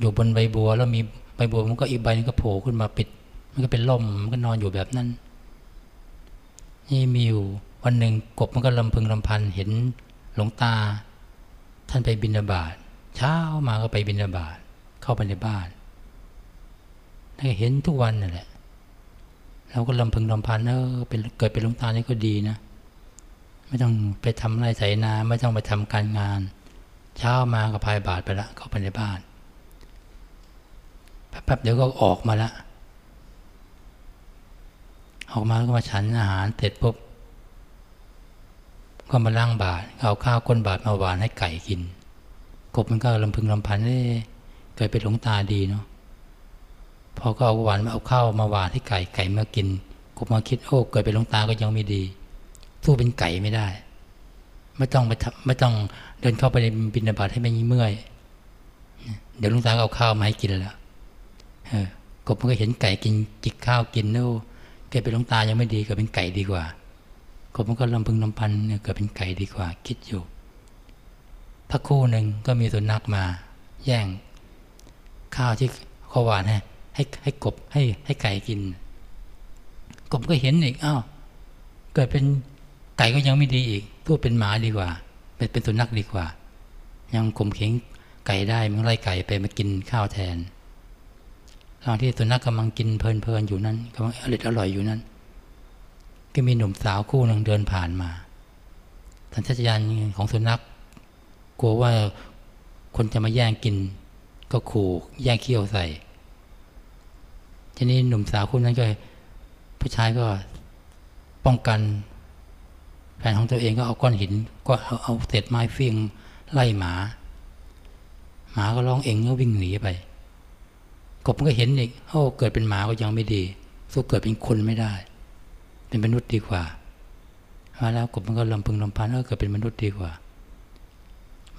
อยู่บนใบบัว แล้วมีใบบัวมันก็อีกใบนึงก็โผล่ขึ้นมาปิด มันก็เป็นล่มมันก็นอนอยู่แบบนั้น นี่มีอยู่วันหนึ่งกบมันก็ลำพึงลำพันเห็นหลวงตา ท่านไปบินาบาตเช้ามาก็ไปบินาบาตเข้าไปในบ้าน เห็นทุกวันนั่นแหละเราก็ลำพึงลำพันเออเป็นเกิดเป็นลุงตานี่ก็ดีนะ ไม่ต้องไปทำไรใส่นาไม่ต้องไปทำการงาน เช้ามาก็พายบาทไปละเข้าไปในบ้านแป๊บๆเดี๋ยวก็ออกมาละออกมาก็มาฉันอาหารเสร็จปุ๊บก็มาล้างบาทเอาข้าวก้นบาทมาหวานให้ไก่กิน กบมันก็ลำพึงลำพันเอ้เกิดเป็นหลวงตาดีเนาะ พอก็เอาหวานมาเอาข้าวมาหวานให้ไก่ไก่มากินกูมาคิดโอ้เกิดเป็นลงตาก็ยังไม่ดีสู้เป็นไก่ไม่ได้ ไม่ต้องไปไม่ต้องเดินเข้าไปในบินบาตให้มันเมื่อยเดี๋ยวลุงตาเอาข้าวมาให้กินแล้วเออกบมันก็เห็นไก่กินจิกข้าวกินโอ้เกิดเป็นลงตายังไม่ดีเกิดเป็นไก่ดีกว่ากบมันก็ลำพึงลำพันเกิดเป็นไก่ดีกว่า คิดอยู่พักคู่หนึ่งก็มีสุนัขมา แย่ง ข้าวที่ขาหวานให้ ให้ให้กบให้ให้ไก่กิน กบก็เห็นอีกอ้าวเกิดเป็นไก่ก็ยังไม่ดีอีกตัวเป็นหมาดีกว่า เป็นเป็นสุนัขดีกว่า ยังข่มเข็งไก่ได้มันไล่ไก่ไปมากินข้าวแทนตอนที่สุนัขกำลังกินเพลินๆอยู่นั้นกำลังอร่อยอร่อยอยู่นั้น ก็มีหนุ่มสาวคู่หนึ่งเดินผ่านมาสัญชาตญาณของสุนัขกลัวว่าคนจะมาแย่งกิน ก็ขู่แย่งเขี้ยวใส่ ทีนี้หนุ่มสาวคนนั้นก็ผู้ชายก็ป้องกันแฟนของตัวเองก็เอาก้อนหิน ก็เอาเอาเศษไม้เฟียงไล่หมา หมาก็ร้องเองแล้ววิ่งหนีไปกบมันก็เห็นอีกโอ้เกิดเป็นหมาก็ยังไม่ดีสู้เกิดเป็นคนไม่ได้ เป็นมนุษย์ดีกว่ามาแล้วกบมันก็ลำพึงลำพันเออเกิดเป็นมนุษย์ดีกว่า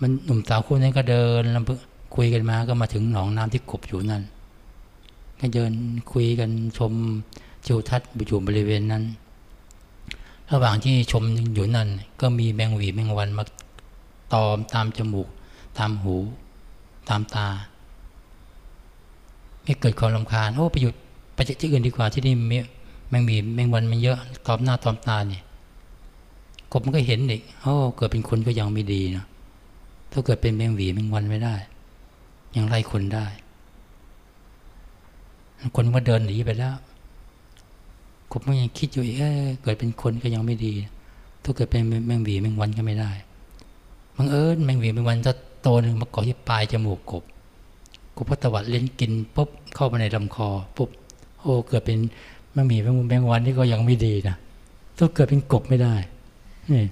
มันหนุ่มสาวคู่นั้นก็เดินลำพึงคุยกันมาก็มาถึงหนองน้ำที่กบอยู่นั่น ก็เดินคุยกันชมจิวทัศน์อยู่บริเวณนั้น ระหว่างที่ชมอยู่นั่น ก็มีแมงหวีแมงวันมาตอมตามจมูก ตามหู ตามตา ไม่เกิดความลำคาญโอ้ไปหยุดไปที่อื่นดีกว่าที่นี่แมงมีแมงวันมันเยอะตอมหน้าตอมตาเนี่ยกบมันก็เห็นอีกโอ้เกิดเป็นคนก็ยังไม่ดีนะถ้าเกิดเป็นแมงหวีแมงวันไม่ได้ ยังไล่คนได้ คนก็เดินหนีไปแล้วกบมันยังคิดอยู่เออเกิดเป็นคนก็ยังไม่ดี ถ้าเกิดเป็นแมงวีแมงวันก็ไม่ได้บังเอิญแมงวีแมงวันจะโตหนึ่งมาเกาะที่ปลายจมูกกบกบพอตวัดเล่นกินปุ๊บเข้าไปในลำคอปุ๊บโอ้เกิดเป็นแมงวีแมงแมงวันนี่ก็ยังไม่ดีนะถ้าเกิดเป็นกบไม่ได้นี่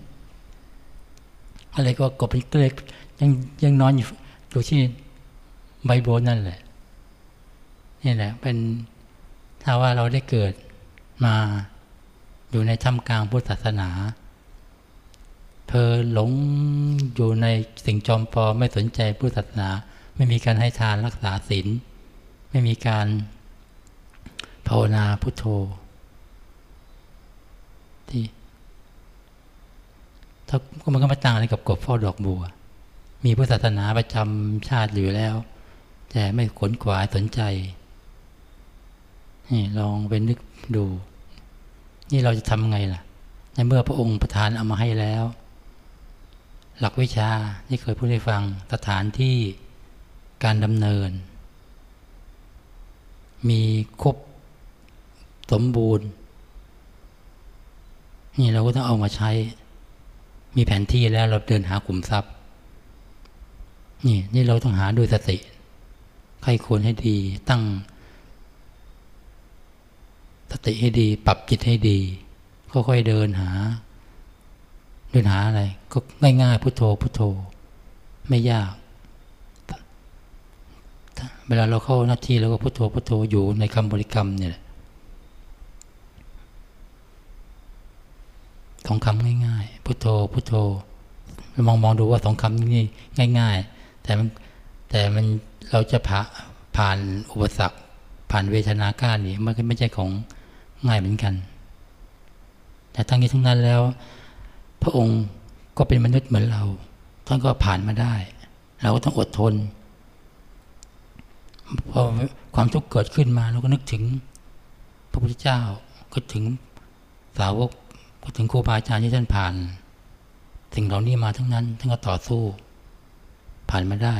อะไรก็กบเป็นเล็กยังยังนอนอยู่อยู่ที่ใบโบนนั่นแหละ นี่แหละเป็นถ้าว่าเราได้เกิดมาอยู่ในท่ามกลางพุทธศาสนา เธอหลงอยู่ในสิ่งจอมปลอมไม่สนใจพุทธศาสนา ไม่มีการให้ทานรักษาศีลไม่มีการภาวนาพุทโธ ที่ถ้ามันก็ไม่ต่างอะไรกับกบเฝ้าดอกบัว มีพุทธศาสนาประจำชาติอยู่แล้ว แต่ไม่ขนขวายสนใจ นี่ลองไปนึกดู นี่เราจะทำไงล่ะ ในเมื่อพระองค์ประทานเอามาให้แล้ว หลักวิชาที่เคยพูดให้ฟังสถานที่การดำเนิน มีครบสมบูรณ์ นี่เราก็ต้องเอามาใช้ มีแผนที่แล้วเราเดินหากลุ่มทรัพย์นี่นี่เราต้องหาด้วยสติใครควรให้ดีตั้ง สติให้ดี ปรับจิตให้ดี ค่อยๆเดินหา เดินหาอะไร ก็ง่ายๆพุโทโธพุโทโธ ไม่ยาก เวลาเราเข้าหน้าที่เราก็พุโทโธพุโทโธอยู่ในคำบริกรรมเนี่ยสองคำง่ายๆพุโทโธพุโทโธมองมองดูว่าสองคำนี้ง่าย ๆ แต่มันแต่มันเราจะผ่าผ่านอุปสรรคผ่านเวทนาการนี่มันไม่ใช่ของ ง่ายเหมือนกัน แต่ทั้งนี้ทั้งนั้นแล้ว พระองค์ก็เป็นมนุษย์เหมือนเรา ท่านก็ผ่านมาได้ เราก็ต้องอดทน พอความทุกข์เกิดขึ้นมาเราก็นึกถึงพระพุทธเจ้าก็ถึงสาวกก็ถึงครูบาอาจารย์ที่ท่านผ่าน สิ่งเหล่านี้มาทั้งนั้นท่านก็ต่อสู้ ผ่านมาได้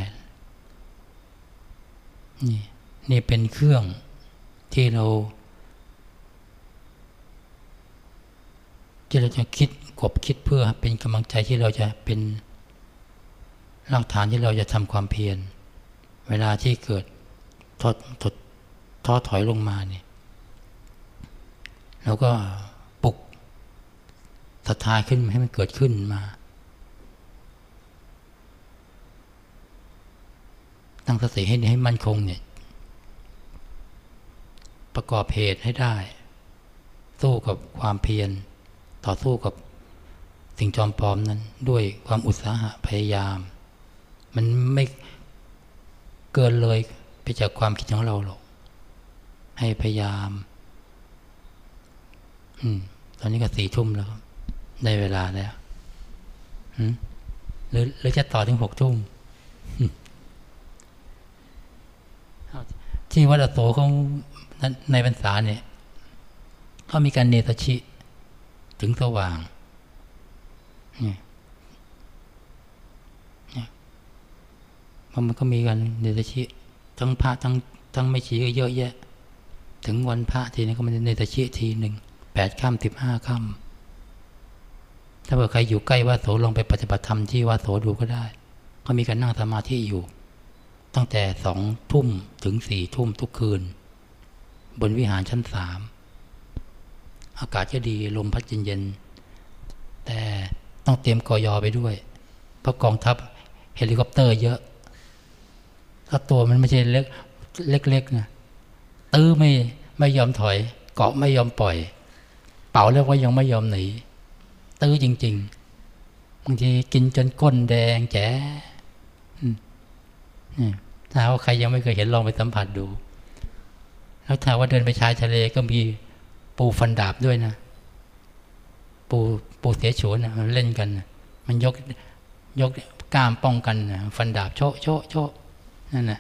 นี่นี่เป็นเครื่องที่เรา ที่เราจะคิดกบคิดเพื่อเป็นกำลังใจที่เราจะเป็นรากฐานที่เราจะทำความเพียร เวลาที่เกิดทอดถดท้อถอยลงมาเนี่ยเราก็ปลุกศรัทธาขึ้นให้มันเกิดขึ้นมา ตั้งสติให้ให้มั่นคงเนี่ยประกอบเหตุให้ได้ สู้กับความเพียร ต่อสู้กับสิ่งจอมปลอมนั้น ด้วยความอุตสาหะพยายาม มันไม่เกินเลยไปจากความคิดของเราหรอกให้พยายาม อืม ตอนนี้ก็สี่ทุ่มแล้วได้เวลาแล้วหรือหรือจะต่อถึงหกทุ่มที่วัดอโศเขาในพรรษาเนี่ยเขามีการเนตชิ ถึงสว่างเนี่ยมันก็มีกันเดชชิทั้งพระทั้งทั้งไม่ชีก็เยอะแยะ ถึงวันพระทีนี้ก็มันเนตชิทีหนึ่งแปดค่ำสิบห้าค่ำถ้าเผื่อใครอยู่ใกล้ว่าโสลงไปปฏิบัติธรรมที่ว่าโสดูก็ได้ ก็มีการนั่งสมาธิอยู่ ตั้งแต่สองทุ่มถึงสี่ทุ่มทุกคืน บนวิหารชั้นสาม อากาศจะดีลมพัดเย็นๆแต่ต้องเตรียมกอยอไปด้วย เพราะกองทัพเฮลิคอปเตอร์เยอะถ้าตัวมันไม่ใช่เล็กเล็กๆนะตื้อไม่ไม่ยอมถอย เกาะไม่ยอมปล่อย เป่าแล้วก็ยังไม่ยอมหนีตื้อจริง ๆบางทีกินจนก้นแดงแจ๋ถ้าว่าใครยังไม่เคยเห็นลองไปสัมผัสดู แล้วถ้าว่าเดินไปชายทะเลก็มี ปูฟันดาบด้วยนะ ปูปูเสียโฉนนะเล่นกันมันยกยกกล้ามป้องกันฟันดาบโชโชโชนั่นน่ะ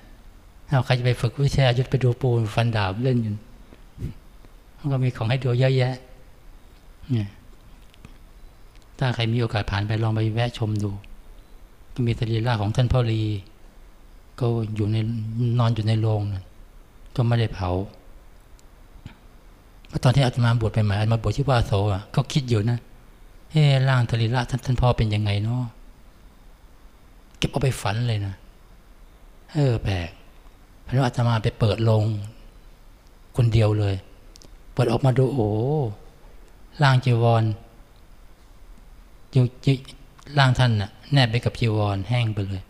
เอาใครจะไปฝึกวิชายุทธไปดูปูฟันดาบเล่นอยู่มันก็มีของให้ดูเยอะแยะเนี่ยถ้าใครมีโอกาสผ่านไปลองไปแวะชมดู ก็มีสรีระของท่านพ่อรี ก็อยู่ในนอนอยู่ในโรงนั่นก็ไม่ได้เผา เพราะตอนที่อาตมาบวชไปใหม่อาตมาบวชที่ว่าโซอะก็คิดอยู่นะเฮ้ร่างสรีระท่านท่านพ่อเป็นยังไงเนาะเก็บเอาไปฝันเลยนะเออแปลกเพราะว่าอาตมาไปเปิดโรงคนเดียวเลย เปิดออกมาดูโอ้ร่างจีวรอยู่อยู่ร่างท่านน่ะ แนบไปกับจีวรแห้งไปเลย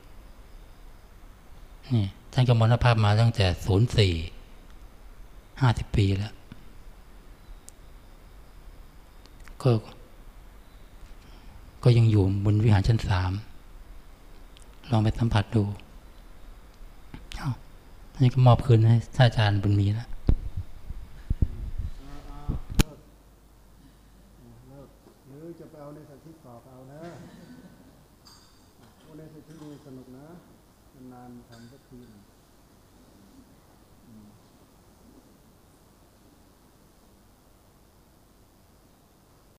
นี่ท่านก็มรณภาพมาตั้งแต่ศูนย์สี่ห้าสิบปีแล้ว ก็ ก็ยังอยู่บนวิหารชั้นสาม ลองไปสัมผัสดู เอาอันนี้ก็มอบคืนให้ท่านอาจารย์บุญมีแล้ว